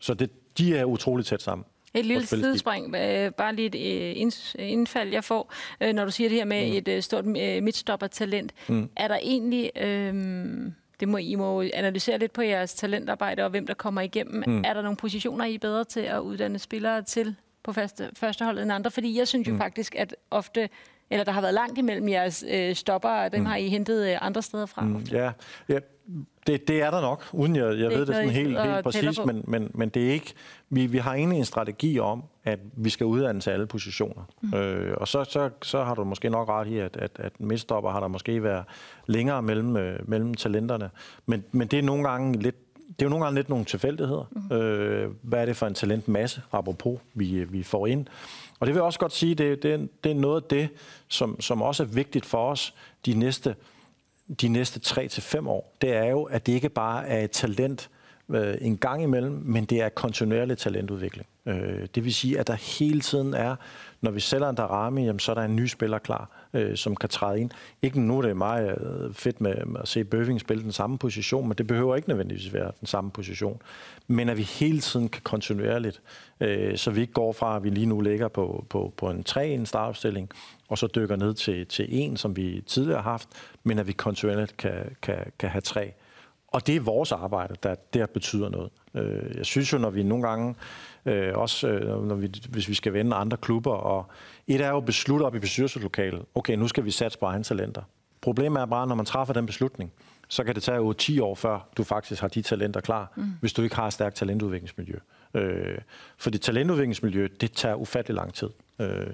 S2: så det, de er utroligt tæt sammen.
S1: Et lille sidespring, øh, bare lige et øh, indfald, jeg får, når du siger det her med mm. et stort midtstopper-talent. Mm. Er der egentlig, øh, det må I må analysere lidt på jeres talentarbejde og hvem der kommer igennem, mm. er der nogle positioner, I er bedre til at uddanne spillere til på første, førsteholdet end andre? Fordi jeg synes jo mm. faktisk, at ofte eller der har været langt imellem jeres øh, stopper, og dem mm. har I hentet øh, andre steder fra? Mm,
S2: ja, ja det, det er der nok, uden jeg, jeg det ved det sådan helt, helt præcis, men, men, men det er ikke, vi, vi har egentlig en strategi om, at vi skal uddanne til alle positioner. Mm. Øh, og så, så, så har du måske nok ret i, at, at, at midtstopper har der måske været længere mellem, øh, mellem talenterne. Men, men det er nogle gange lidt det er jo nogle gange lidt nogle tilfældigheder. Mm. Øh, hvad er det for en talentmasse, apropos, vi, vi får ind? Og det vil jeg også godt sige, det, det, det er noget af det, som, som også er vigtigt for os de næste, de næste 3 til fem år. Det er jo, at det ikke bare er et talent øh, en gang imellem, men det er kontinuerlig talentudvikling. Øh, det vil sige, at der hele tiden er, når vi sælger en Darami, jamen, så er der en ny spiller klar, øh, som kan træde ind. Ikke nu er det meget øh, fedt med at se Bøving spille den samme position, men det behøver ikke nødvendigvis være den samme position. Men at vi hele tiden kan kontinuerligt, øh, så vi ikke går fra, at vi lige nu ligger på, på, på en 3 en startopstilling, og så dykker ned til, til en, som vi tidligere har haft, men at vi kontinuerligt kan, kan, kan have tre. Og det er vores arbejde, der der betyder noget. Øh, jeg synes jo, når vi nogle gange, øh, også når vi, hvis vi skal vende andre klubber, og et er jo at beslutte op i bestyrelseslokalet, okay, nu skal vi satse på egne talenter. Problemet er bare, når man træffer den beslutning, så kan det tage jo 10 år før, du faktisk har de talenter klar, mm. hvis du ikke har et stærkt talentudviklingsmiljø. Øh, fordi talentudviklingsmiljø, det tager ufattelig lang tid. Øh,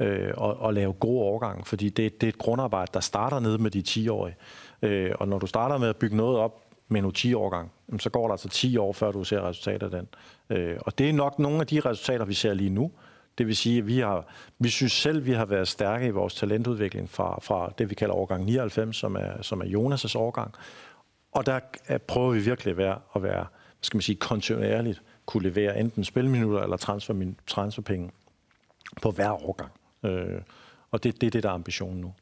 S2: øh, og, og lave gode overgange, fordi det, det er et grundarbejde, der starter ned med de 10-årige. Øh, og når du starter med at bygge noget op med en 10-årgang, så går der altså 10 år, før du ser resultater af den. Øh, og det er nok nogle af de resultater, vi ser lige nu. Det vil sige, at vi, har, vi synes selv, vi har været stærke i vores talentudvikling fra, fra det, vi kalder årgang 99, som er, som er Jonas' årgang. Og der prøver vi virkelig at være, at være skal man sige, kontinuerligt kunne levere enten spilminutter eller transfer, transferpenge på hver årgang. Øh, og det, det er det, der er ambitionen nu.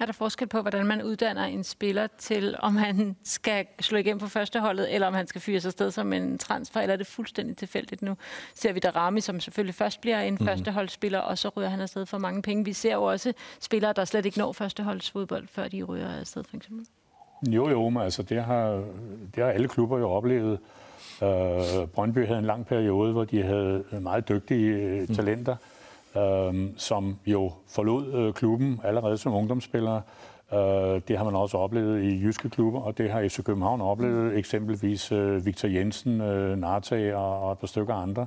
S1: Er der forskel på, hvordan man uddanner en spiller til, om han skal slå igennem på førsteholdet, eller om han skal fyre sig sted som en transfer, eller er det fuldstændig tilfældigt nu? Ser vi der Rami, som selvfølgelig først bliver en mm. førsteholdsspiller, og så ryger han afsted for mange penge. Vi ser jo også spillere, der slet ikke når førsteholdsfodbold, før de ryger afsted, for eksempel.
S3: Jo, jo, men altså det har, det har alle klubber jo oplevet. Uh, Brøndby havde en lang periode, hvor de havde meget dygtige uh, talenter. Mm øh, som jo forlod øh, klubben allerede som ungdomsspillere, Øh, det har man også oplevet i jyske klubber, og det har FC København oplevet, eksempelvis øh, Victor Jensen, øh, Narta og, og et par stykker andre.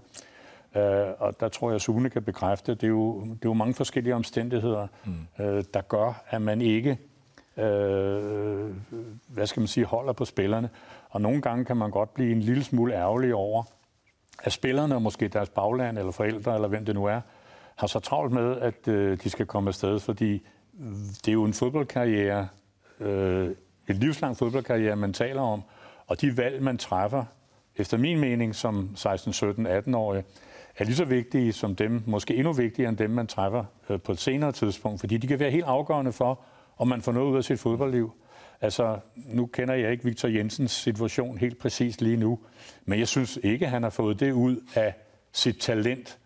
S3: Uh, og der tror jeg, at Sune kan bekræfte, det er jo, det er jo mange forskellige omstændigheder, mm. uh, der gør, at man ikke uh, hvad skal man sige, holder på spillerne. Og nogle gange kan man godt blive en lille smule ærgerlig over, at spillerne, og måske deres bagland eller forældre, eller hvem det nu er, har så travlt med, at øh, de skal komme afsted, fordi det er jo en fodboldkarriere, øh, en livslang fodboldkarriere, man taler om, og de valg, man træffer, efter min mening som 16, 17, 18-årige, er lige så vigtige som dem, måske endnu vigtigere end dem, man træffer øh, på et senere tidspunkt, fordi de kan være helt afgørende for, om man får noget ud af sit fodboldliv. Altså, nu kender jeg ikke Victor Jensens situation helt præcis lige nu, men jeg synes ikke, at han har fået det ud af sit talent,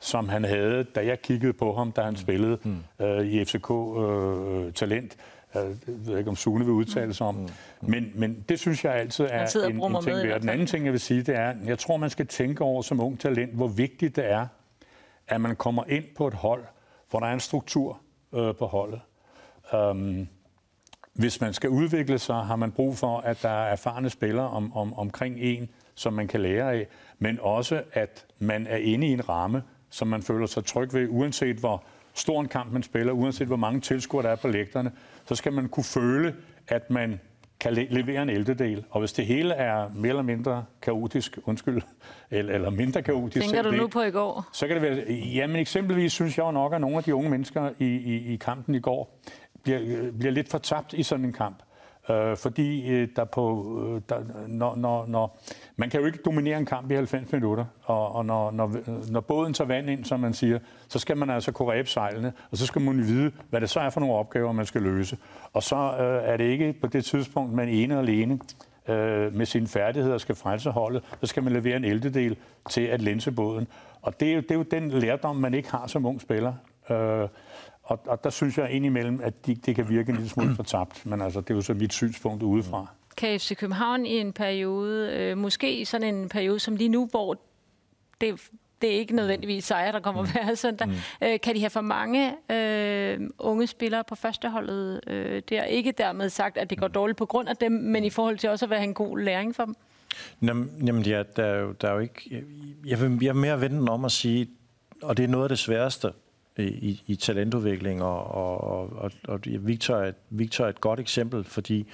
S3: som han havde, da jeg kiggede på ham, da han spillede mm. øh, i FCK øh, Talent. Jeg ved ikke, om Sune vil udtale sig om. Mm. Men, men det synes jeg altid er en, en ting værd. Den anden ting, jeg vil sige, det er, jeg tror, man skal tænke over som ung talent, hvor vigtigt det er, at man kommer ind på et hold, hvor der er en struktur øh, på holdet. Um, hvis man skal udvikle sig, har man brug for, at der er erfarne spillere om, om, omkring en, som man kan lære af, men også, at man er inde i en ramme, som man føler sig tryg ved, uanset hvor stor en kamp man spiller, uanset hvor mange tilskuere der er på lægterne, så skal man kunne føle, at man kan le- levere en ældredel. Og hvis det hele er mere eller mindre kaotisk, undskyld, eller, eller mindre kaotisk...
S1: Tænker du nu på i går?
S3: Så kan det være... Jamen eksempelvis synes jeg jo nok, at nogle af de unge mennesker i, i, i kampen i går bliver, bliver lidt fortabt i sådan en kamp. Øh, fordi øh, der på, øh, der, når, når, når, man kan jo ikke dominere en kamp i 90 minutter, og, og når, når, når båden tager vand ind, som man siger, så skal man altså kunne ræbe sejlene, og så skal man vide, hvad det så er for nogle opgaver, man skal løse. Og så øh, er det ikke på det tidspunkt, man ene og alene øh, med sine færdigheder skal frelse holdet, så skal man levere en eltedel til at lænse båden. Og det er, jo, det er jo den lærdom, man ikke har som ung spiller. Øh, og, og der synes jeg indimellem, at de, det kan virke en lille smule fortabt, men altså, det er jo så mit synspunkt udefra.
S1: Kan FC København i en periode, øh, måske sådan en periode som lige nu, hvor det, det er ikke nødvendigvis sejre, der kommer mm. hver søndag. Mm. Øh, kan de have for mange øh, unge spillere på førsteholdet? Øh, det er ikke dermed sagt, at det går dårligt på grund af dem, men i forhold til også at være en god læring for dem?
S2: Jamen, ja, der, er jo, der er jo ikke... Jeg vil, jeg vil mere vende om at sige, og det er noget af det sværeste, i, i talentudvikling, og, og, og, og Victor, er, Victor er et godt eksempel, fordi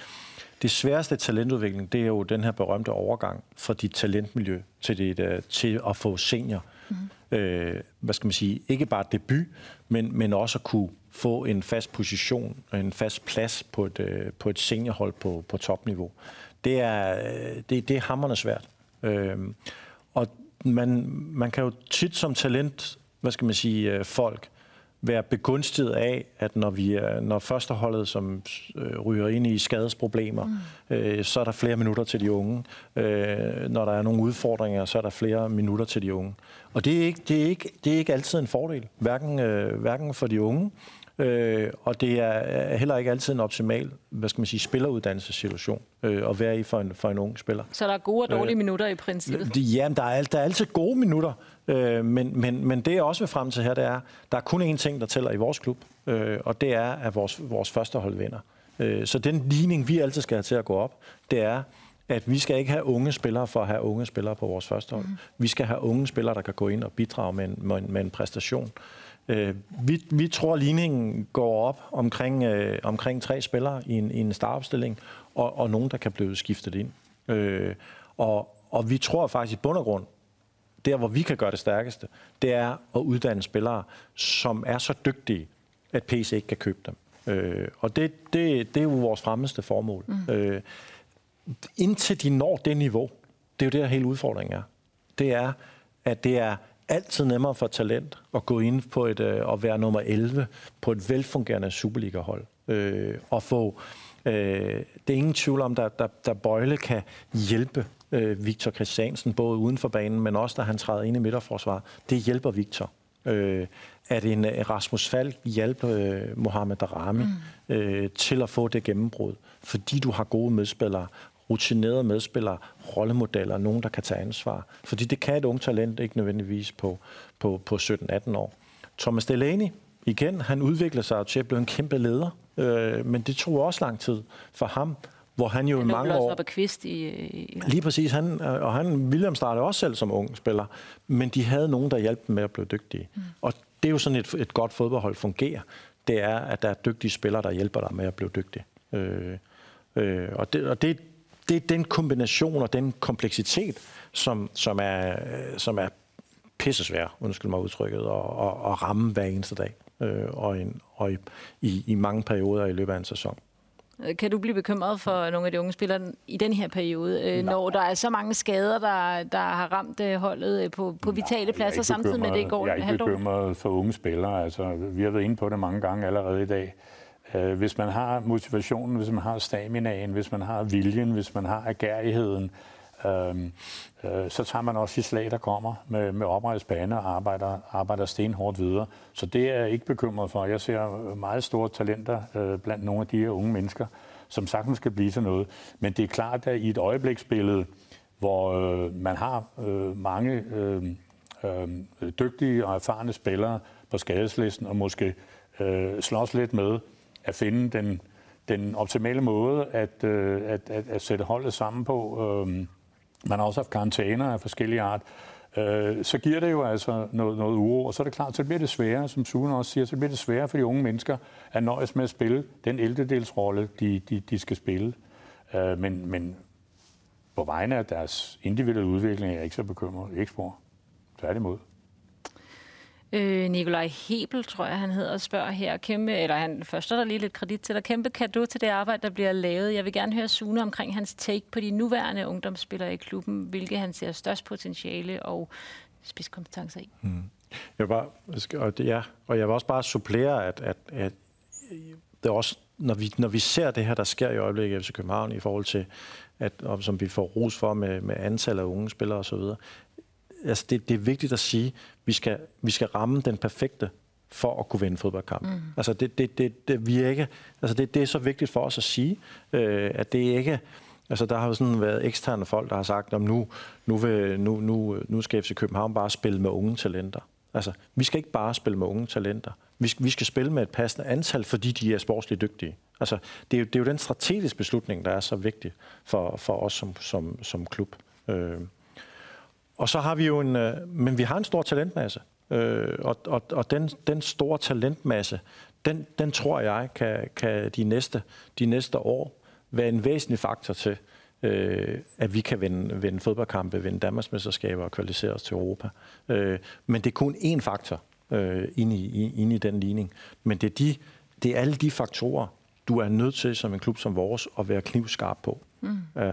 S2: det sværeste talentudvikling, det er jo den her berømte overgang fra dit talentmiljø til, dit, øh, til at få senior. Mm. Øh, hvad skal man sige? Ikke bare debut, men, men også at kunne få en fast position, en fast plads på et, øh, på et seniorhold på, på topniveau. Det er, det, det er hammerende svært. Øh, og man, man kan jo tit som talent, hvad skal man sige, folk, være begunstiget af, at når vi er, når førsteholdet som øh, ryger ind i skadesproblemer, mm. øh, så er der flere minutter til de unge. Øh, når der er nogle udfordringer, så er der flere minutter til de unge. Og det er ikke, det er ikke, det er ikke altid en fordel, hverken, øh, hverken for de unge, Øh, og det er heller ikke altid en optimal hvad skal man sige, spilleruddannelsessituation øh, at være i for en, for en ung spiller.
S1: Så der er gode og dårlige øh, minutter i princippet?
S2: Ja, der er, der er altid gode minutter, øh, men, men, men det jeg også vil frem til her, det er, der er kun én ting, der tæller i vores klub, øh, og det er, at vores, vores første hold vinder. Øh, så den ligning, vi altid skal have til at gå op, det er, at vi skal ikke have unge spillere for at have unge spillere på vores første hold. Mm. Vi skal have unge spillere, der kan gå ind og bidrage med en, med en, med en præstation. Øh, vi, vi tror, at ligningen går op omkring, øh, omkring tre spillere i en, i en startopstilling, og, og nogen, der kan blive skiftet ind. Øh, og, og vi tror faktisk i bund og grund, der hvor vi kan gøre det stærkeste, det er at uddanne spillere, som er så dygtige, at PC ikke kan købe dem. Øh, og det, det, det er jo vores fremmeste formål. Mm. Øh, indtil de når det niveau, det er jo det, der hele udfordringen er. Det er, at det er altid nemmere for talent at gå ind på et øh, og være nummer 11 på et velfungerende Superliga-hold. Øh, og få øh, det er ingen tvivl om, at der, der Bøjle kan hjælpe øh, Victor Christiansen, både uden for banen, men også da han træder ind i midterforsvar. Det hjælper Victor. Øh, at en øh, Rasmus Falk hjælper øh, Mohamed Darami mm. øh, til at få det gennembrud, fordi du har gode medspillere, rutinerede medspillere, rollemodeller, nogen, der kan tage ansvar. Fordi det kan et ung talent ikke nødvendigvis på, på, på 17-18 år. Thomas Delaney, igen, han udvikler sig til at blive en kæmpe leder Øh, men det tog også lang tid for ham, hvor han jo i mange år...
S1: Han kvist i, i...
S2: Lige præcis. Han, og han, William startede også selv som ung spiller, men de havde nogen, der hjalp dem med at blive dygtige. Mm. Og det er jo sådan, et, et godt fodboldhold fungerer. Det er, at der er dygtige spillere, der hjælper dig med at blive dygtig. Øh, øh, og det, og det, det er den kombination og den kompleksitet, som, som, er, som er pissesvær, undskyld mig udtrykket, at, at, at ramme hver eneste dag. Øh, og, en, og i, i, i mange perioder i løbet af en sæson.
S1: Kan du blive bekymret for nogle af de unge spillere i den her periode, Nej. Øh, når der er så mange skader, der, der har ramt øh, holdet øh, på, på vitale Nej, pladser, samtidig med det går
S3: Jeg er ikke bekymret for unge spillere. Altså, vi har været inde på det mange gange allerede i dag. Hvis man har motivationen, hvis man har staminaen, hvis man har viljen, hvis man har agerigheden, Øhm, øh, så tager man også de slag, der kommer med, med oprejsbane og arbejder, arbejder stenhårdt videre. Så det er jeg ikke bekymret for. Jeg ser meget store talenter øh, blandt nogle af de her unge mennesker, som sagtens skal blive til noget. Men det er klart, at i et øjebliksbillede, hvor øh, man har øh, mange øh, øh, dygtige og erfarne spillere på skadeslisten, og måske øh, slås lidt med at finde den, den optimale måde at, øh, at, at, at sætte holdet sammen på. Øh, man har også haft karantæner af forskellige art. Øh, så giver det jo altså noget, noget uro, og så er det klart, så bliver det sværere, som Sune også siger, så bliver det sværere for de unge mennesker at nøjes med at spille den ældredelsrolle, de, de, de skal spille. Øh, men, men på vegne af deres individuelle udvikling er jeg ikke så bekymret. Ikke spor. Tværtimod.
S1: Øh, Nikolaj Hebel, tror jeg, han hedder, spørger her. Kæmpe, eller han, først er der lige lidt kredit til dig. Kæmpe kado til det arbejde, der bliver lavet. Jeg vil gerne høre Sune omkring hans take på de nuværende ungdomsspillere i klubben, hvilke han ser størst potentiale og spidskompetencer i. Mm.
S2: Jeg var, og, det, ja, og jeg vil også bare supplere, at, at, at det er også, når vi, når vi ser det her, der sker i øjeblikket i FC København i forhold til, at, og som vi får ros for med, med antallet af unge spillere osv., altså det, det er vigtigt at sige, at vi skal, vi skal ramme den perfekte for at kunne vinde fodboldkamp. Mm. Altså det, det, det, det, vi er ikke, altså det, det er så vigtigt for os at sige, øh, at det ikke Altså, der har jo sådan været eksterne folk, der har sagt, at nu, nu, vil, nu, nu, nu skal FC København bare spille med unge talenter. Altså, vi skal ikke bare spille med unge talenter. Vi skal, vi skal spille med et passende antal, fordi de er sportsligt dygtige. Altså, det, er jo, det er jo den strategiske beslutning, der er så vigtig for, for os som, som, som klub. Øh. Og så har vi jo en, øh, men vi har en stor talentmasse. Øh, og og, og den, den store talentmasse, den, den tror jeg kan, kan de, næste, de næste år være en væsentlig faktor til, øh, at vi kan vinde, vinde fodboldkampe, vinde Danmarksmesterskaber og kvalificere os til Europa. Øh, men det er kun én faktor øh, inde, i, inde i den ligning. Men det er, de, det er alle de faktorer, du er nødt til som en klub som vores at være knivskarp på mm. uh,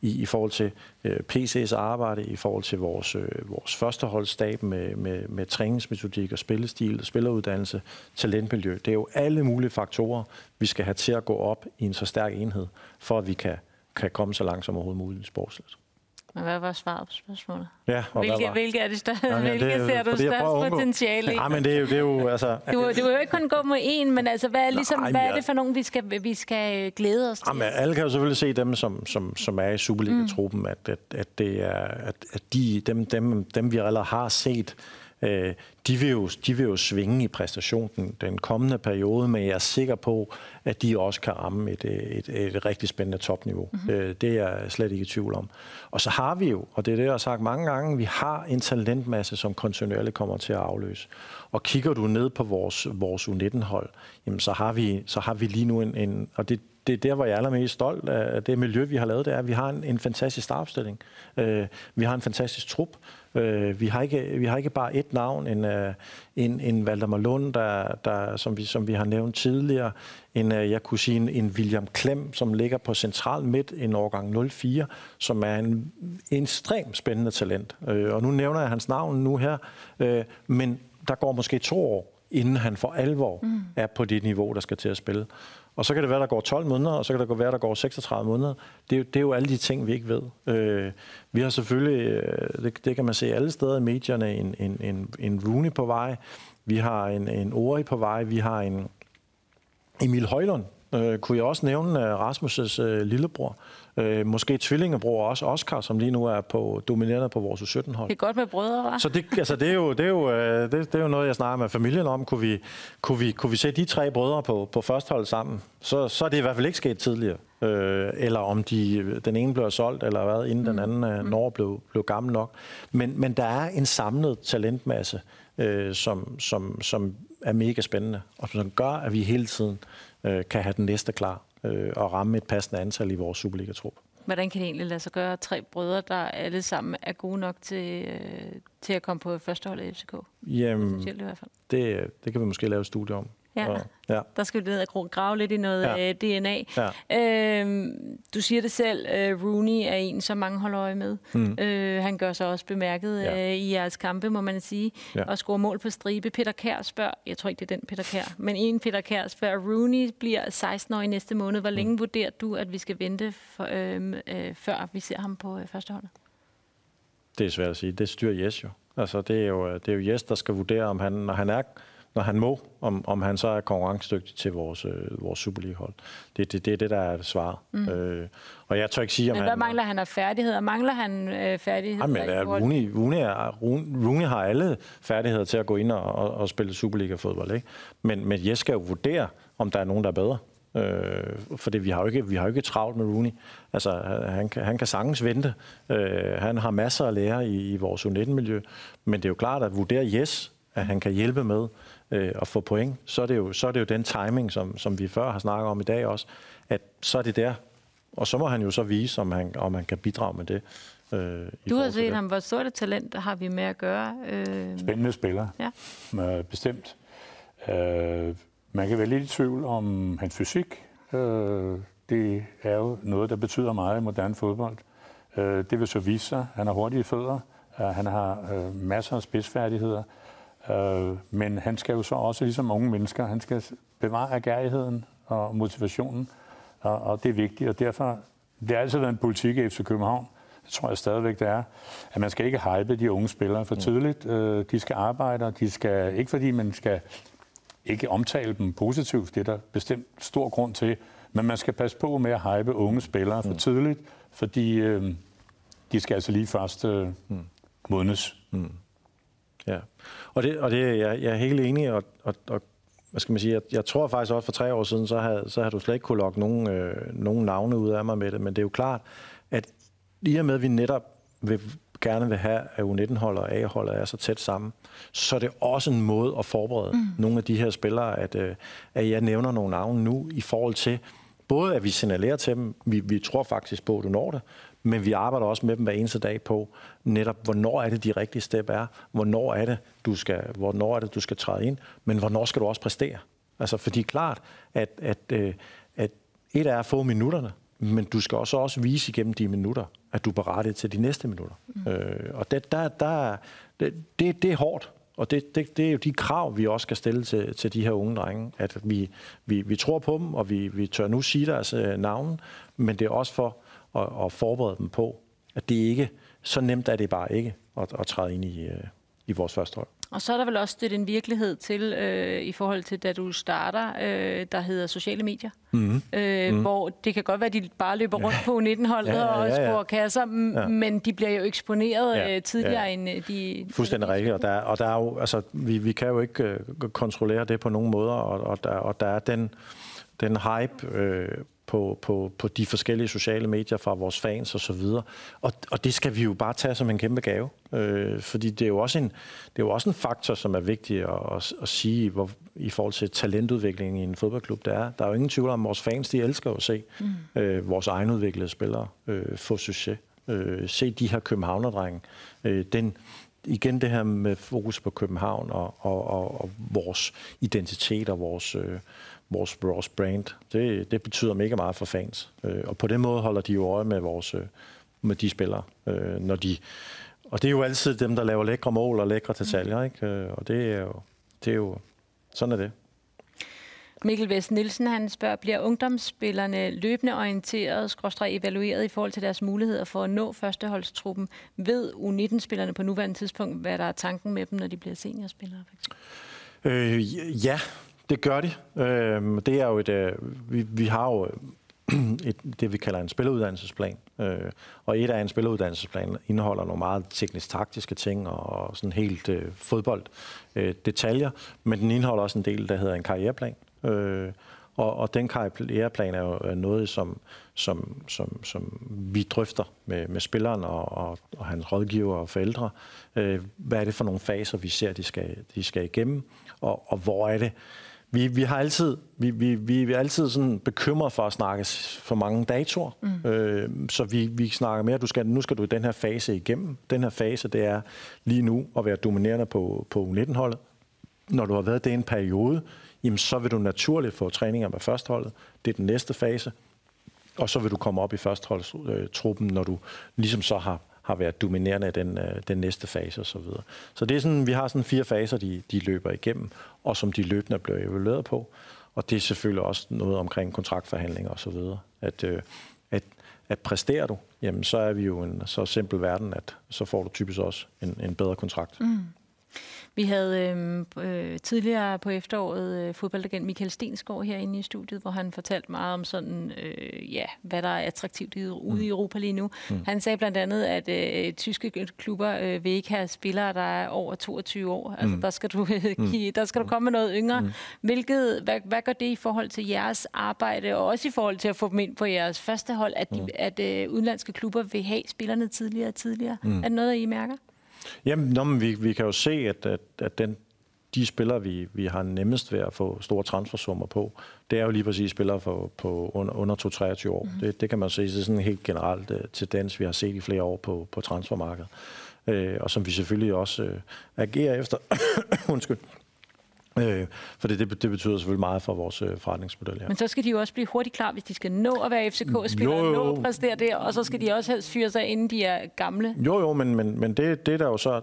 S2: i, i forhold til øh, PC's arbejde, i forhold til vores, uh, vores førsteholdsstab med, med, med træningsmetodik og spillestil, spilleruddannelse, talentmiljø. Det er jo alle mulige faktorer, vi skal have til at gå op i en så stærk enhed, for at vi kan, kan komme så langt som overhovedet muligt sportsligt.
S1: Men hvad var svaret på spørgsmålet?
S2: Ja,
S1: og hvilke, var... hvilke er det største? Ja, hvilke det, ser du størst potentiale i?
S2: Ja, men det er jo, det er jo altså...
S1: Du, du vil jo ikke kun gå med en, men altså, hvad er, ligesom, Nej, hvad er det for nogen, vi skal, vi skal glæde os til?
S2: Jamen, alle kan jo selvfølgelig se dem, som, som, som er i Superliga-truppen, mm. at, at, at, det er, at, at de, dem, dem, dem, vi allerede har set, øh, de, vil jo, de vil jo svinge i præstationen den kommende periode, men jeg er sikker på, at de også kan ramme et, et, et rigtig spændende topniveau. Mm-hmm. Øh, det er jeg slet ikke i tvivl om. Og så har vi jo, og det er det, jeg har sagt mange gange, vi har en talentmasse, som kontinuerligt kommer til at afløse. Og kigger du ned på vores, vores U19-hold, jamen så har vi, så har vi lige nu en, en og det, det er der, hvor jeg er allermest stolt af det miljø, vi har lavet, det er, at vi har en, en fantastisk startopstilling. Øh, vi har en fantastisk trup. Øh, vi, har ikke, vi har ikke bare et navn, en, uh, en, en Valdemar Lund, der, der, som, vi, som vi har nævnt tidligere, en, uh, jeg kunne sige en, en William Klem, som ligger på central midt, en årgang 04, som er en, en ekstremt spændende talent. Øh, og nu nævner jeg hans navn nu her, øh, men der går måske to år, inden han for alvor mm. er på det niveau, der skal til at spille. Og så kan det være, der går 12 måneder, og så kan det være, der går 36 måneder. Det er, det er jo alle de ting, vi ikke ved. Øh, vi har selvfølgelig, øh, det, det kan man se alle steder i medierne, en, en, en, en Rooney på vej. Vi har en, en Ori på vej. Vi har en, Emil Højlund øh, kunne jeg også nævne øh, Rasmus' øh, lillebror. Øh, måske tvillingebror også, Oscar, som lige nu er på, domineret på vores U17-hold.
S1: Det er godt med brødre, hva'?
S2: Så det, altså, det, er jo, det, er jo, øh, det, det er jo noget, jeg snakker med familien om. Kunne vi, kunne vi, kunne vi se de tre brødre på, på første hold sammen, så, så er det i hvert fald ikke sket tidligere. Øh, eller om de, den ene blev solgt, eller hvad, inden mm. den anden øh, når blev, blev gammel nok. Men, men der er en samlet talentmasse, øh, som, som, som er mega spændende, og som gør, at vi hele tiden øh, kan have den næste klar øh, og ramme et passende antal i vores Superliga-trup.
S1: Hvordan kan det egentlig lade sig gøre, tre brødre, der alle sammen er gode nok til, øh, til at komme på førsteholdet i FCK?
S2: Jamen,
S1: Specielt i hvert fald.
S2: det, det kan vi måske lave et studie om.
S1: Ja.
S2: Og, ja.
S1: Der skal vi ned og grave lidt i noget
S2: Ja.
S1: ja. DNA.
S2: Ja.
S1: Øhm, du siger det selv, øh, Rooney er en, som mange holder øje med. Mm. Øh, han gør sig også bemærket
S2: Ja.
S1: øh, i jeres kampe, må man sige,
S2: Ja.
S1: og scorer mål på stribe. Peter Kær spørger, jeg tror ikke, det er den Peter Kær, men en Peter Kær spørger, Rooney bliver 16 år i næste måned. Hvor længe vurderer du, at vi skal vente, for, øh, øh, før vi ser ham på øh, førsteholdet?
S2: Det er svært at sige. Det styrer Jes jo. Altså, det er jo, det er jo Jes, der skal vurdere, om han, når han er når han må, om, om han så er konkurrencedygtig til vores, øh, vores Superliga-hold. Det, det, det er det, der er svaret. Mm. Øh, og jeg tør ikke sige, om
S1: Men
S2: han...
S1: hvad mangler han af færdigheder? Mangler han øh, færdigheder?
S2: Jamen, er,
S1: forhold-
S2: Rooney, Rooney, er, Rooney, Rooney har alle færdigheder til at gå ind og, og, og spille Superliga-fodbold. Ikke? Men, men Jes skal jo vurdere, om der er nogen, der er bedre. Øh, fordi vi har, jo ikke, vi har jo ikke travlt med Rooney. Altså, han, kan, han kan sagtens vente. Øh, han har masser at lære i, i vores U19-miljø. Men det er jo klart, at vurdere Jes, at han kan hjælpe med øh, at få point, så er, det jo, så er det jo den timing, som, som vi før har snakket om i dag også, at så er det der. Og så må han jo så vise, om han, om han kan bidrage med det. Øh,
S1: Du har set ham. Hvor stort et talent har vi med at gøre? Øh,
S3: Spændende spiller,
S1: Ja.
S3: øh, bestemt. Øh, man kan være lidt i tvivl om hans fysik. Øh, det er jo noget, der betyder meget i moderne fodbold. Øh, det vil så vise sig. Han har hurtige fødder. Øh, han har øh, masser af spidsfærdigheder. Øh, men han skal jo så også, ligesom unge mennesker, han skal bevare agerigheden og motivationen. Og, og det er vigtigt, og derfor, det har altid været en politik i FC København, det tror jeg stadigvæk, det er, at man skal ikke hype de unge spillere for tidligt. Øh, De skal arbejde, og de skal, ikke fordi man skal ikke omtale dem positivt, det er der bestemt stor grund til, men man skal passe på med at hype unge spillere for tidligt, fordi øh, de skal altså lige først øh, modnes.
S2: Ja, og det, og det jeg, jeg er helt enig, og, og, og hvad skal man sige, jeg, jeg tror faktisk også for tre år siden, så havde, så havde du slet ikke kunne lokke nogen, øh, nogen navne ud af mig med det, men det er jo klart, at i og med, at vi netop vil, gerne vil have, at U19-hold og A-hold er så tæt sammen, så er det også en måde at forberede mm. nogle af de her spillere, at, øh, at jeg nævner nogle navne nu i forhold til, både at vi signalerer til dem, vi, vi tror faktisk på, at du når det, men vi arbejder også med dem hver eneste dag på netop, hvornår er det de rigtige step er, hvornår er det, du skal, hvornår er det, du skal træde ind, men hvornår skal du også præstere. Altså, fordi klart, at, at, øh, at et er at få minutterne, men du skal også, også vise igennem de minutter, at du er berettiget til de næste minutter. Mm. Øh, og det, der, der, det, det, det er hårdt, og det, det, det er jo de krav, vi også skal stille til, til de her unge drenge, at vi, vi, vi tror på dem, og vi, vi tør nu sige deres øh, navn, men det er også for at, at forberede dem på, at det ikke, så nemt er det bare ikke at, at træde ind i, øh, i vores første hold.
S1: Og så er der vel også stødt en virkelighed til, øh, i forhold til, da du starter, øh, der hedder sociale medier. Mm-hmm. Øh, mm-hmm. Hvor det kan godt være, at de bare løber rundt på 19-holdet
S2: Ja, ja,
S1: og
S2: ja, ja.
S1: scorer kasser,
S2: Ja.
S1: men de bliver jo eksponeret
S2: Ja,
S1: øh, tidligere
S2: ja.
S1: end øh, de...
S2: Fuldstændig rigtigt, og der, er- og der er jo, altså, vi, vi kan jo ikke øh, kontrollere det på nogen måder, og, og, der, og der er den, den hype øh, på, på, på de forskellige sociale medier fra vores fans og så videre, og, og det skal vi jo bare tage som en kæmpe gave, øh, fordi det er jo også en, det er jo også en faktor, som er vigtig at, at, at sige hvor, i forhold til talentudviklingen i en fodboldklub. Der er, der er jo ingen tvivl om, at vores fans de elsker at se mm. øh, vores egenudviklede spillere øh, få succes. Øh, se de her københavnerdrenge. Øh, den, igen det her med fokus på København og, og, og, og vores identitet og vores, øh, vores, vores brand, det, det betyder mega meget for fans. Øh, og på den måde holder de jo øje med, vores, øh, med de spillere, øh, når de... Og det er jo altid dem, der laver lækre mål og lækre detaljer, ikke? Øh, Og det er jo... Det er jo sådan er det.
S1: Mikkel Vest Nielsen han spørger, bliver ungdomsspillerne løbende orienteret, skråstrej evalueret i forhold til deres muligheder for at nå førsteholdstruppen? Ved U19-spillerne på nuværende tidspunkt, hvad der er tanken med dem, når de bliver seniorspillere? For eksempel?
S2: Øh, ja, det gør de. Øh, det er jo et, øh, vi, vi har jo et, det, vi kalder en spilleruddannelsesplan. Øh, og et af en spilleruddannelsesplan indeholder nogle meget teknisk-taktiske ting og sådan helt øh, fodbold øh, detaljer, men den indeholder også en del, der hedder en karriereplan. Øh, og, og den karriereplan er jo noget, som, som, som, som vi drøfter med, med spilleren og, og, og hans rådgiver og forældre. Øh, hvad er det for nogle faser, vi ser, de skal, de skal igennem, og, og hvor er det, vi, vi har altid, vi, vi, vi er altid sådan bekymret for at snakke for mange datoer. Mm. Øh, så vi, vi snakker mere, du skal, nu skal du i den her fase igennem. Den her fase, det er lige nu at være dominerende på, på U19-holdet. Når du har været det en periode, jamen så vil du naturligt få træninger med førstholdet. Det er den næste fase. Og så vil du komme op i førsteholdstruppen, når du ligesom så har har været dominerende i den, øh, den næste fase osv. Så, så det er sådan, vi har sådan fire faser, de, de løber igennem, og som de løbende bliver evalueret på. Og det er selvfølgelig også noget omkring kontraktforhandlinger osv. At, øh, at, at præsterer du, jamen så er vi jo en så simpel verden, at så får du typisk også en, en bedre kontrakt. Mm.
S1: Vi havde øhm, øh, tidligere på efteråret øh, fodboldagent Michael Stensgaard herinde i studiet, hvor han fortalte meget om sådan, øh, ja, hvad der er attraktivt ude mm. i Europa lige nu. Mm. Han sagde blandt andet, at øh, tyske klubber øh, vil ikke have spillere, der er over 22 år. Altså, mm. der, skal du, øh, mm. der skal du komme med noget yngre. Mm. Hvilket, hvad, hvad gør det i forhold til jeres arbejde, og også i forhold til at få dem ind på jeres første hold, at, de, mm. at øh, udenlandske klubber vil have spillerne tidligere og tidligere? Mm. Er det noget, I mærker?
S2: Jamen, nå, men vi, vi kan jo se, at, at, at den, de spillere, vi, vi har nemmest ved at få store transfersummer på, det er jo lige præcis spillere for, på under, under 2-23 år. Mm. Det, det kan man se, det er sådan en helt generelt uh, tendens, vi har set i flere år på, på transfermarkedet. Uh, og som vi selvfølgelig også uh, agerer efter. Undskyld. Øh, for det, det, det betyder selvfølgelig meget for vores øh, forretningsmodel. Ja.
S1: Men så skal de jo også blive hurtigt klar, hvis de skal nå at være FCK-spillere, nå at præstere det, og så skal de også helst fyre sig, inden de er gamle.
S2: Jo, jo, men, men, men det, det er der jo så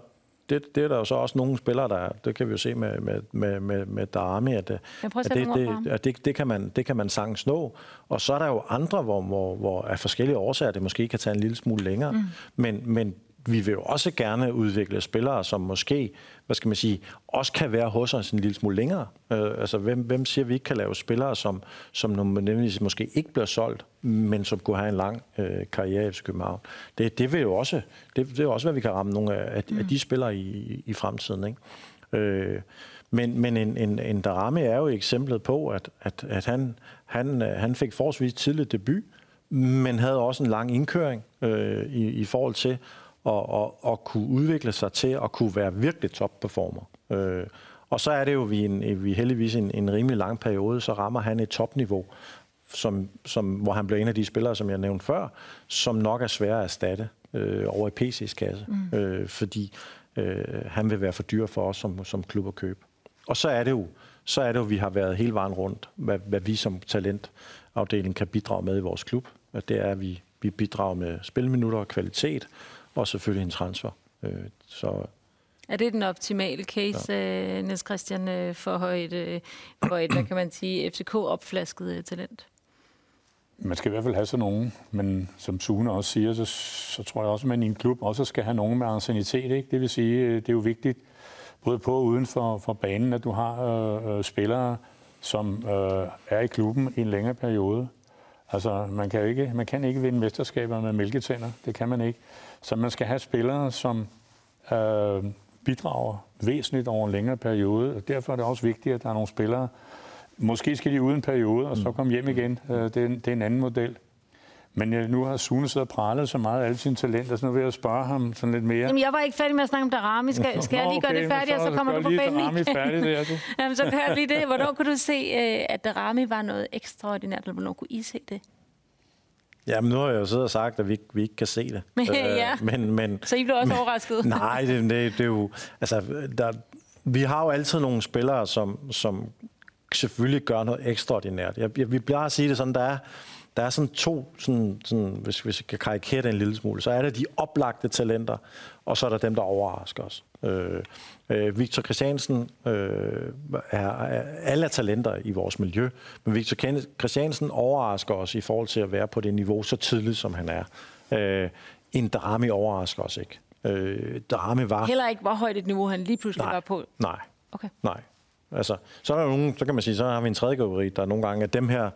S2: det, det er der jo så også nogle spillere, der det kan vi jo se med, med, med, med, med Darami, at, at, det, det, at det, det, kan man, det kan man sagtens nå. Og så er der jo andre, hvor, hvor, hvor af forskellige årsager det måske kan tage en lille smule længere. Mm. Men, men vi vil jo også gerne udvikle spillere, som måske, hvad skal man sige, også kan være hos os en lille smule længere. Øh, altså, hvem, hvem siger, at vi ikke kan lave spillere, som, som nemlig måske ikke bliver solgt, men som kunne have en lang øh, karriere i København. Det, det vil jo også, det, det er også, hvad vi kan ramme nogle af, af, mm. af de spillere i, i fremtiden. Ikke? Øh, men, men en, en, en Darami er jo eksemplet på, at, at, at han, han, han fik forholdsvis tidligt debut, men havde også en lang indkøring øh, i, i forhold til og, og, og kunne udvikle sig til at kunne være virkelig topperformer. Øh, og så er det jo, vi, en, vi heldigvis en, en rimelig lang periode, så rammer han et topniveau, som, som, hvor han bliver en af de spillere, som jeg nævnte før, som nok er svære at erstatte øh, over i PC's kasse, mm. øh, fordi øh, han vil være for dyr for os som, som klub at købe. Og så er det jo, så er det jo, vi har været hele vejen rundt, hvad, hvad vi som talentafdeling kan bidrage med i vores klub. Og det er, at vi, vi bidrager med spilminutter og kvalitet, og selvfølgelig en transfer. Øh,
S1: så er det den optimale case, ja. Øh, Niels Christian, øh, for et, for et, hvad kan man sige, FCK-opflasket talent?
S3: Man skal i hvert fald have sådan nogen, men som Sune også siger, så, så tror jeg også, at man i en klub også skal have nogen med ancienitet. Ikke? Det vil sige, det er jo vigtigt, både på og uden for, for banen, at du har øh, spillere, som øh, er i klubben i en længere periode. Altså, man kan, ikke, man kan ikke vinde mesterskaber med mælketænder. Det kan man ikke. Så man skal have spillere, som øh, bidrager væsentligt over en længere periode, og derfor er det også vigtigt, at der er nogle spillere, måske skal de ud en periode, og så komme hjem igen. Øh, det, er, det er en anden model. Men jeg, nu har Sune siddet og pralet så meget af alle sine talenter, så nu vil jeg spørge ham sådan lidt mere.
S1: Jamen, jeg var ikke færdig med at snakke om Darami. Skal, skal jeg lige gøre det færdigt, og så kommer du på banen?
S3: Darami færdig, det er du.
S1: Jamen, så gør lige det. Hvornår kunne du se, øh, at Darami var noget ekstraordinært, eller hvornår kunne I se det?
S2: Jamen, nu har jeg jo siddet og sagt, at vi, vi ikke kan se det.
S1: ja.
S2: Øh, men, men,
S1: så I blev også men, overrasket?
S2: nej, det, det, det er jo... Altså, der, vi har jo altid nogle spillere, som, som selvfølgelig gør noget ekstraordinært. Jeg, jeg, vi bliver at sige det sådan, der er, der er sådan to, sådan, sådan, hvis, hvis jeg kan karikere det en lille smule, så er det de oplagte talenter, og så er der dem, der overrasker os. Øh, øh, Victor Christiansen øh, er, er alle talenter i vores miljø, men Victor Christiansen overrasker os i forhold til at være på det niveau så tidligt, som han er. Øh, en Drami overrasker os ikke. Øh, Drami var...
S1: Heller ikke, hvor højt et niveau han lige pludselig
S2: nej,
S1: var på?
S2: Nej. Okay. Nej. Altså, så er der nogen, så kan man sige, så har vi en tredje kategori, der nogle gange, at dem her,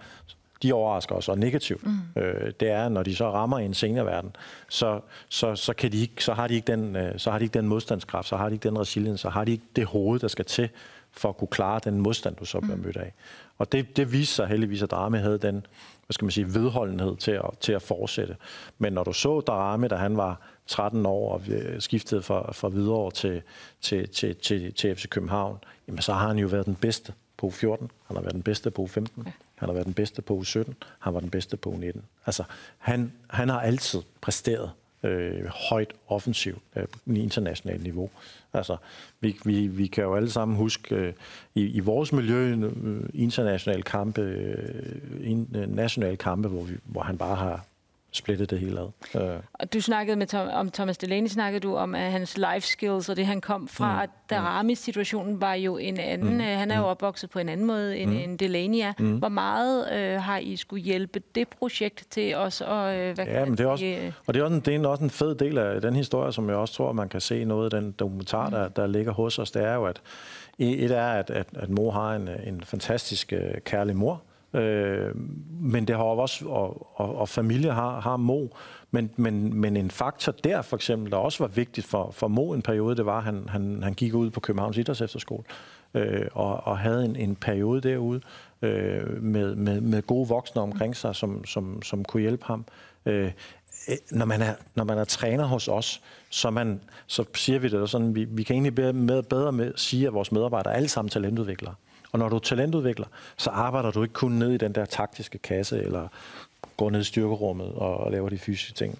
S2: de overrasker os og negativt. Mm. Øh, det er, når de så rammer i en seniorverden, så, så, så, kan de ikke, så, har de ikke den, øh, så har de ikke den modstandskraft, så har de ikke den resilience, så har de ikke det hoved, der skal til for at kunne klare den modstand, du så bliver mm. mødt af. Og det, det viser sig heldigvis, at Drame havde den hvad skal man sige, vedholdenhed til at, til at fortsætte. Men når du så Drame, da han var 13 år og skiftede fra, fra videre til, til, til, til, til FC København, jamen så har han jo været den bedste på 14, han har været den bedste på 15, ja. han har været den bedste på 17, han var den bedste på 19. Altså, han, han har altid præsteret øh, højt offensivt øh, på internationalt niveau. Altså, vi, vi, vi kan jo alle sammen huske øh, i, i vores miljø øh, internationale kampe, øh, in, øh, nationale kampe, hvor, vi, hvor han bare har splittet det hele ad.
S1: Øh. Og du snakkede med Tom, om Thomas Delaney, snakkede du om at hans life skills og det, han kom fra. Mm. Daramis-situationen var jo en anden. Mm. Han er jo mm. opvokset på en anden måde, end, mm. end Delaney er. Mm. Hvor meget øh, har I skulle hjælpe det projekt til os? Og, øh, hvad
S2: ja, men det er også, øh, og det er, også en, det er også en fed del af den historie, som jeg også tror, man kan se noget af den dokumentar, mm. der, der ligger hos os. Det er jo, at et er, at, at, at mor har en, en fantastisk øh, kærlig mor, Øh, men det har også, og, og, og familie har, har Mo. Men, men, men en faktor der for eksempel, der også var vigtigt for, for Mo en periode, det var, at han, han, han gik ud på Københavns Idræts Efterskole øh, og, og havde en, en periode derude øh, med, med, med gode voksne omkring sig, som, som, som kunne hjælpe ham. Øh, øh når man er, når man er træner hos os, så, man, så siger vi det sådan, vi, vi kan egentlig bedre, bedre med sige, at vores medarbejdere er alle sammen talentudviklere. Og når du er talentudvikler, så arbejder du ikke kun ned i den der taktiske kasse, eller går ned i styrkerummet og laver de fysiske ting.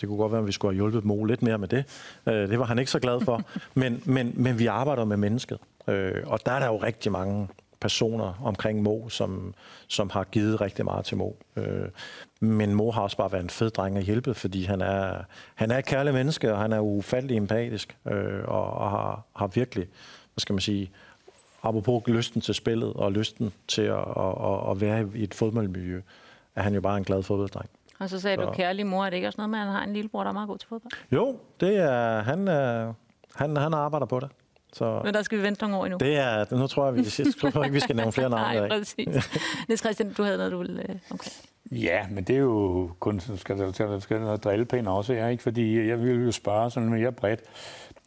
S2: Det kunne godt være, at vi skulle have hjulpet Mo lidt mere med det. Øh, det var han ikke så glad for. Men, men, men vi arbejder med mennesket. Øh, og der er der jo rigtig mange personer omkring Mo, som, som har givet rigtig meget til Mo. Øh, men Mo har også bare været en fed dreng at hjælpe, fordi han er, han er et kærligt menneske, og han er ufattelig empatisk, og, og har, har virkelig, hvad skal man sige, apropos lysten til spillet og lysten til at, at, at være i et fodboldmiljø, er han jo bare en glad fodbolddreng.
S1: Og så sagde så. du kærlig mor, er det ikke også noget med, at han har en lillebror, der er meget god til fodbold?
S2: Jo, det er, han, er, han, han arbejder på det.
S1: Så Men der skal vi vente nogle år endnu.
S2: Det er, nu tror jeg, vi, jeg tror ikke, vi skal nævne flere navne.
S1: Nej, præcis. Niels Christian, du havde noget, du ville... Øh, okay.
S3: Ja, men det er jo kun, skal der, skal der noget drillepæn også, jeg, ikke? fordi jeg vil jo spørge sådan mere bredt.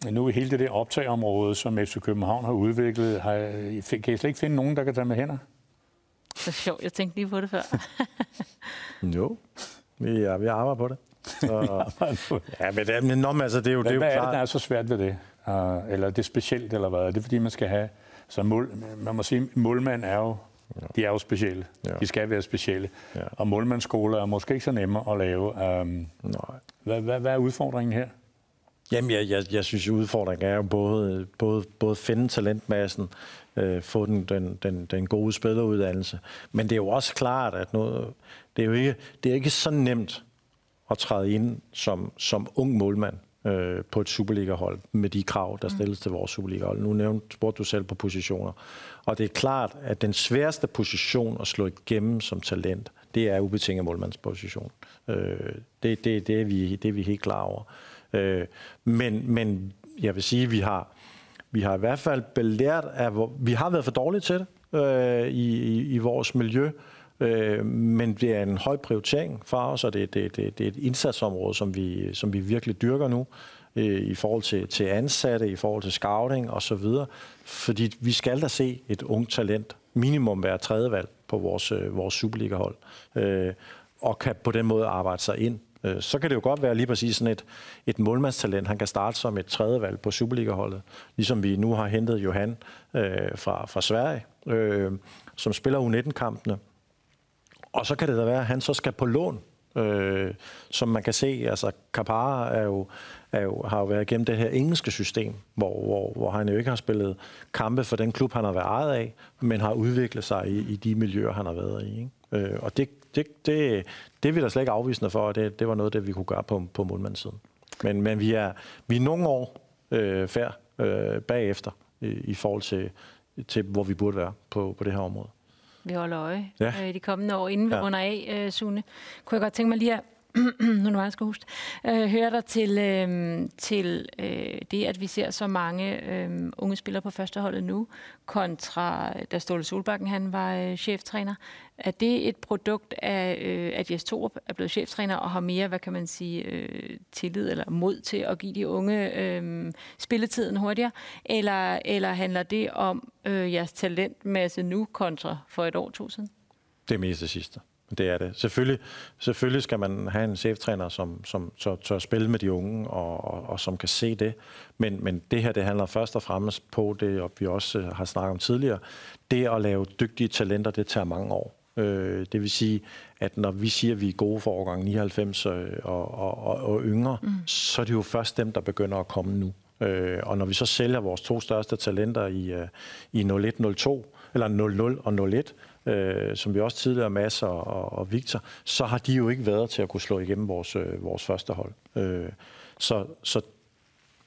S3: Nu i hele det der optagområde, som FC København har udviklet, har, kan I slet ikke finde nogen, der kan tage med hænder?
S1: Det er sjovt, jeg tænkte lige på det før.
S2: jo, vi, ja, vi arbejder på det. Så, ja, men, det, men nå, altså, det er jo,
S3: det er
S2: jo
S3: hvad
S2: klart.
S3: er det, der er så svært ved det? Uh, eller det er specielt, eller hvad? Er det fordi, man skal have... Så mål, man må sige, målmand er jo Ja. De er jo specielle. Ja. De skal være specielle. Ja. Og målmandsskoler er måske ikke så nemme at lave. Um, Nej. Hvad, hvad, hvad er udfordringen her?
S2: Jamen, jeg, jeg, jeg synes, udfordringen er jo både, både, både finde talentmassen, øh, få den, den, den, den gode spilleruddannelse, men det er jo også klart, at noget, det, er jo ikke, det er ikke så nemt at træde ind som, som ung målmand øh, på et Superliga-hold med de krav, der stilles mm. til vores Superliga-hold. Nu nævnte spurgte du selv på positioner. Og det er klart, at den sværeste position at slå igennem som talent, det er ubetinget målmandsposition. Øh, det, det, det, er vi, det er vi helt klar over. Øh, men, men jeg vil sige, at vi har, vi har i hvert fald belært at vi har været for dårlige til det øh, i, i, i vores miljø, øh, men det er en høj prioritering for os, og det, det, det, det er et indsatsområde, som vi, som vi virkelig dyrker nu øh, i forhold til, til ansatte, i forhold til scouting osv., fordi vi skal da se et ungt talent minimum være tredje valg på vores, øh, vores Superliga-hold, øh, og kan på den måde arbejde sig ind Øh, så kan det jo godt være lige præcis sådan et, et målmandstalent. Han kan starte som et tredje valg på Superliga-holdet, ligesom vi nu har hentet Johan øh, fra, fra Sverige, øh, som spiller U19-kampene. Og så kan det da være, at han så skal på lån, øh, som man kan se. Altså, Kapara er jo, er jo, har jo været igennem det her engelske system, hvor, hvor, hvor han jo ikke har spillet kampe for den klub, han har været ejet af, men har udviklet sig i, i de miljøer, han har været i. Ikke? Øh, og det, det, det, det er vi da slet ikke afvisende for, og det, det var noget, det vi kunne gøre på, på målmandssiden. Men, men vi, er, vi er nogle år øh, færd øh, bagefter i, i forhold til, til, hvor vi burde være på, på det her område.
S1: Vi holder øje ja. øh, de kommende år, inden vi ja. runder af, øh, Sune. Kunne jeg godt tænke mig lige at nu er jeg skal huske, øh, hører dig til, øh, til øh, det, at vi ser så mange øh, unge spillere på førsteholdet nu, kontra øh, da Ståle Solbakken han var øh, cheftræner. Er det et produkt af, øh, at Jes Torup er blevet cheftræner og har mere, hvad kan man sige, øh, tillid eller mod til at give de unge øh, spilletiden hurtigere? Eller, eller handler det om øh, jeres talentmasse nu kontra for et år, to siden?
S2: Det er mest det sidste. Det er det. Selvfølgelig, selvfølgelig skal man have en cheftræner, som, som tør, tør spille med de unge, og, og, og som kan se det. Men, men det her, det handler først og fremmest på det, og vi også har snakket om tidligere, det at lave dygtige talenter, det tager mange år. Øh, det vil sige, at når vi siger, at vi er gode for årgang 99 og, og, og, og yngre, mm. så er det jo først dem, der begynder at komme nu. Øh, og når vi så sælger vores to største talenter i, uh, i 01-02, eller 00 og 01, øh, som vi også tidligere Mads og, og, og Victor, så har de jo ikke været til at kunne slå igennem vores, øh, vores første hold. Øh, så, så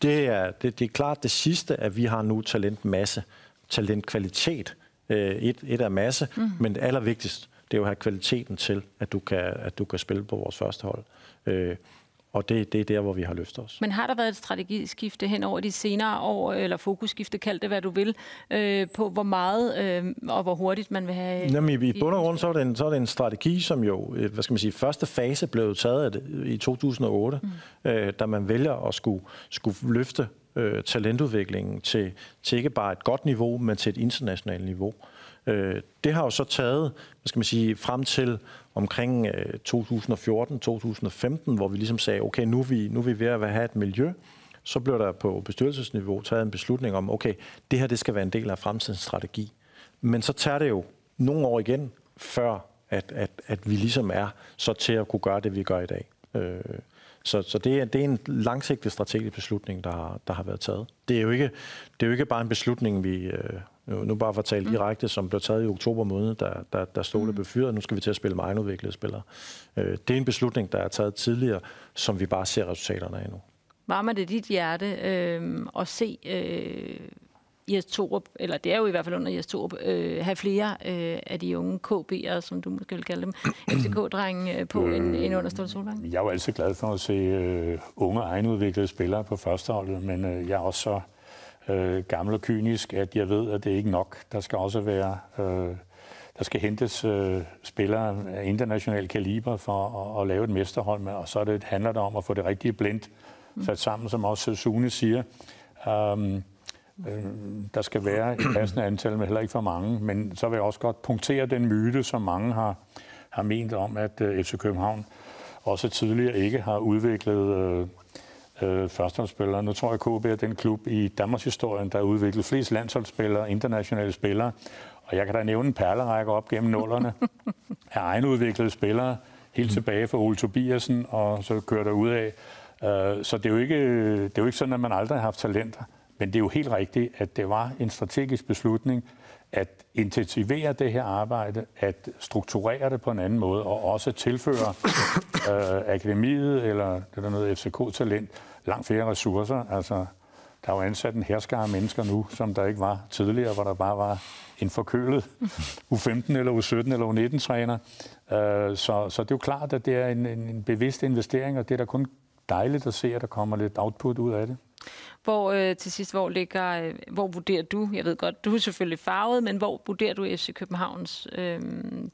S2: det er, det, det er klart det sidste, at vi har nu talentmasse, talentkvalitet. Øh, et, et er masse, mm. men det allervigtigste, det er jo at have kvaliteten til, at du kan, at du kan spille på vores første hold. Øh, og det, det er der, hvor vi har løftet os.
S1: Men har der været et strategiskifte hen over de senere år, eller fokusskifte, kald det hvad du vil, øh, på hvor meget øh, og hvor hurtigt man vil have...
S2: Jamen, i, i bund og grund så er, det en, så er det en strategi, som jo, øh, hvad skal man sige, første fase blev taget det, i 2008, mm. øh, da man vælger at skulle, skulle løfte øh, talentudviklingen til, til ikke bare et godt niveau, men til et internationalt niveau. Øh, Øh, det har jo så taget, hvad skal man sige, frem til omkring øh, 2014-2015, hvor vi ligesom sagde, okay, nu er vi, nu er vi ved at have et miljø. Så blev der på bestyrelsesniveau taget en beslutning om, okay, det her det skal være en del af fremtidens strategi. Men så tager det jo nogle år igen, før at, at, at vi ligesom er så til at kunne gøre det, vi gør i dag. Øh, så, så det, er, det er en langsigtet strategisk beslutning, der der har været taget. Det er, jo ikke, det er jo ikke bare en beslutning, vi, øh, nu, nu bare for at tale mm. direkte, som blev taget i oktober måned, da, da, da Ståle mm. blev fyret. Nu skal vi til at spille med egenudviklede spillere. Øh, det er en beslutning, der er taget tidligere, som vi bare ser resultaterne af nu.
S1: Varmer det dit hjerte øh, at se øh, Jes Torup, eller det er jo i hvert fald under Jes Torup, øh, have flere øh, af de unge KB'ere, som du måske vil kalde dem, FCK-drenge øh, på øh, en, en under Ståle Solvang?
S3: Jeg er jo altid glad for at se øh, unge egenudviklede spillere på førsteholdet, men øh, jeg er også så øh, gammel og kynisk, at jeg ved, at det ikke nok. Der skal også være... Øh, der skal hentes øh, spillere af international kaliber for at, at lave et mesterhold med, og så er det, handler det om at få det rigtige blend sat sammen, som også Sune siger. Um, øh, der skal være et passende antal, men heller ikke for mange. Men så vil jeg også godt punktere den myte, som mange har, har ment om, at øh, FC København også tidligere ikke har udviklet øh, øh, førsteholdsspillere. Nu tror jeg, at KB er den klub i Danmarks historie, der har udviklet flest landsholdsspillere, internationale spillere. Og jeg kan da nævne en perlerække op gennem nullerne af egenudviklede spillere, helt mm. tilbage fra Ole Tobiasen, og så kører der ud af. Øh, så det er, jo ikke, det er jo ikke sådan, at man aldrig har haft talenter. Men det er jo helt rigtigt, at det var en strategisk beslutning at intensivere det her arbejde, at strukturere det på en anden måde, og også tilføre øh, akademiet eller det der noget FCK-talent langt flere ressourcer. Altså, der er jo ansat en herskare mennesker nu, som der ikke var tidligere, hvor der bare var en forkølet U15 eller U17 eller U19-træner. Øh, så, så det er jo klart, at det er en, en, en bevidst investering, og det er da kun dejligt at se, at der kommer lidt output ud af det.
S1: Hvor øh, til sidst, hvor ligger, øh, hvor vurderer du, jeg ved godt, du er selvfølgelig farvet, men hvor vurderer du FC Københavns øh,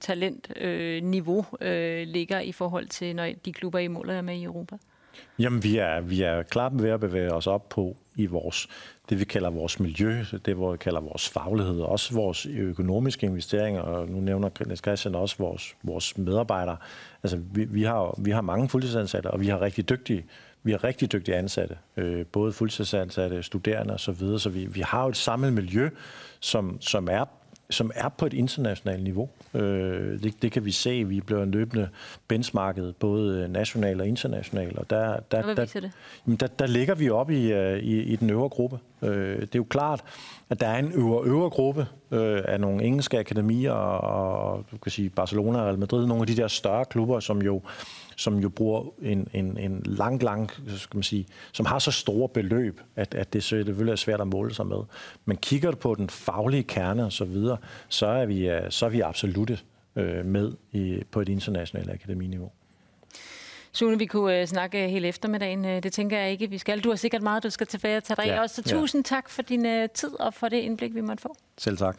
S1: talentniveau øh, øh, ligger i forhold til, når de klubber i mål er med i Europa?
S2: Jamen, vi er, vi er klart ved at bevæge os op på i vores, det vi kalder vores miljø, det hvor vi kalder vores faglighed, også vores økonomiske investeringer, og nu nævner Niels Christian også vores, vores medarbejdere. Altså, vi, vi, har, vi har mange fuldtidsansatte, og vi har rigtig dygtige vi har rigtig dygtige ansatte, øh, både fuldtidsansatte, studerende osv., så, videre, så vi, vi har jo et samlet miljø, som, som er som er på et internationalt niveau. Øh, det, det kan vi se. Vi bliver en løbende benchmarket, både nationalt og internationalt. Og der,
S1: der, Hvad der, det?
S2: Jamen der, der ligger vi op i, øh, i, i den øvre gruppe. Øh, det er jo klart, at der er en øvre, øvre gruppe øh, af nogle engelske akademier, og, og du kan sige Barcelona og Real Madrid, nogle af de der større klubber, som jo som jo bruger en, en, en lang, lang, skal man sige, som har så store beløb, at, at det selvfølgelig er svært at måle sig med. Men kigger du på den faglige kerne og så videre, så er vi, øh, så er vi absolut øh, med i, på et internationalt akademiniveau.
S1: Sune, vi kunne uh, snakke hele eftermiddagen. Uh, det tænker jeg ikke, vi skal. Du har sikkert meget, du skal tilbage og tage dig ja. også. Så ja. tusind tak for din uh, tid og for det indblik, vi måtte få.
S2: Selv tak.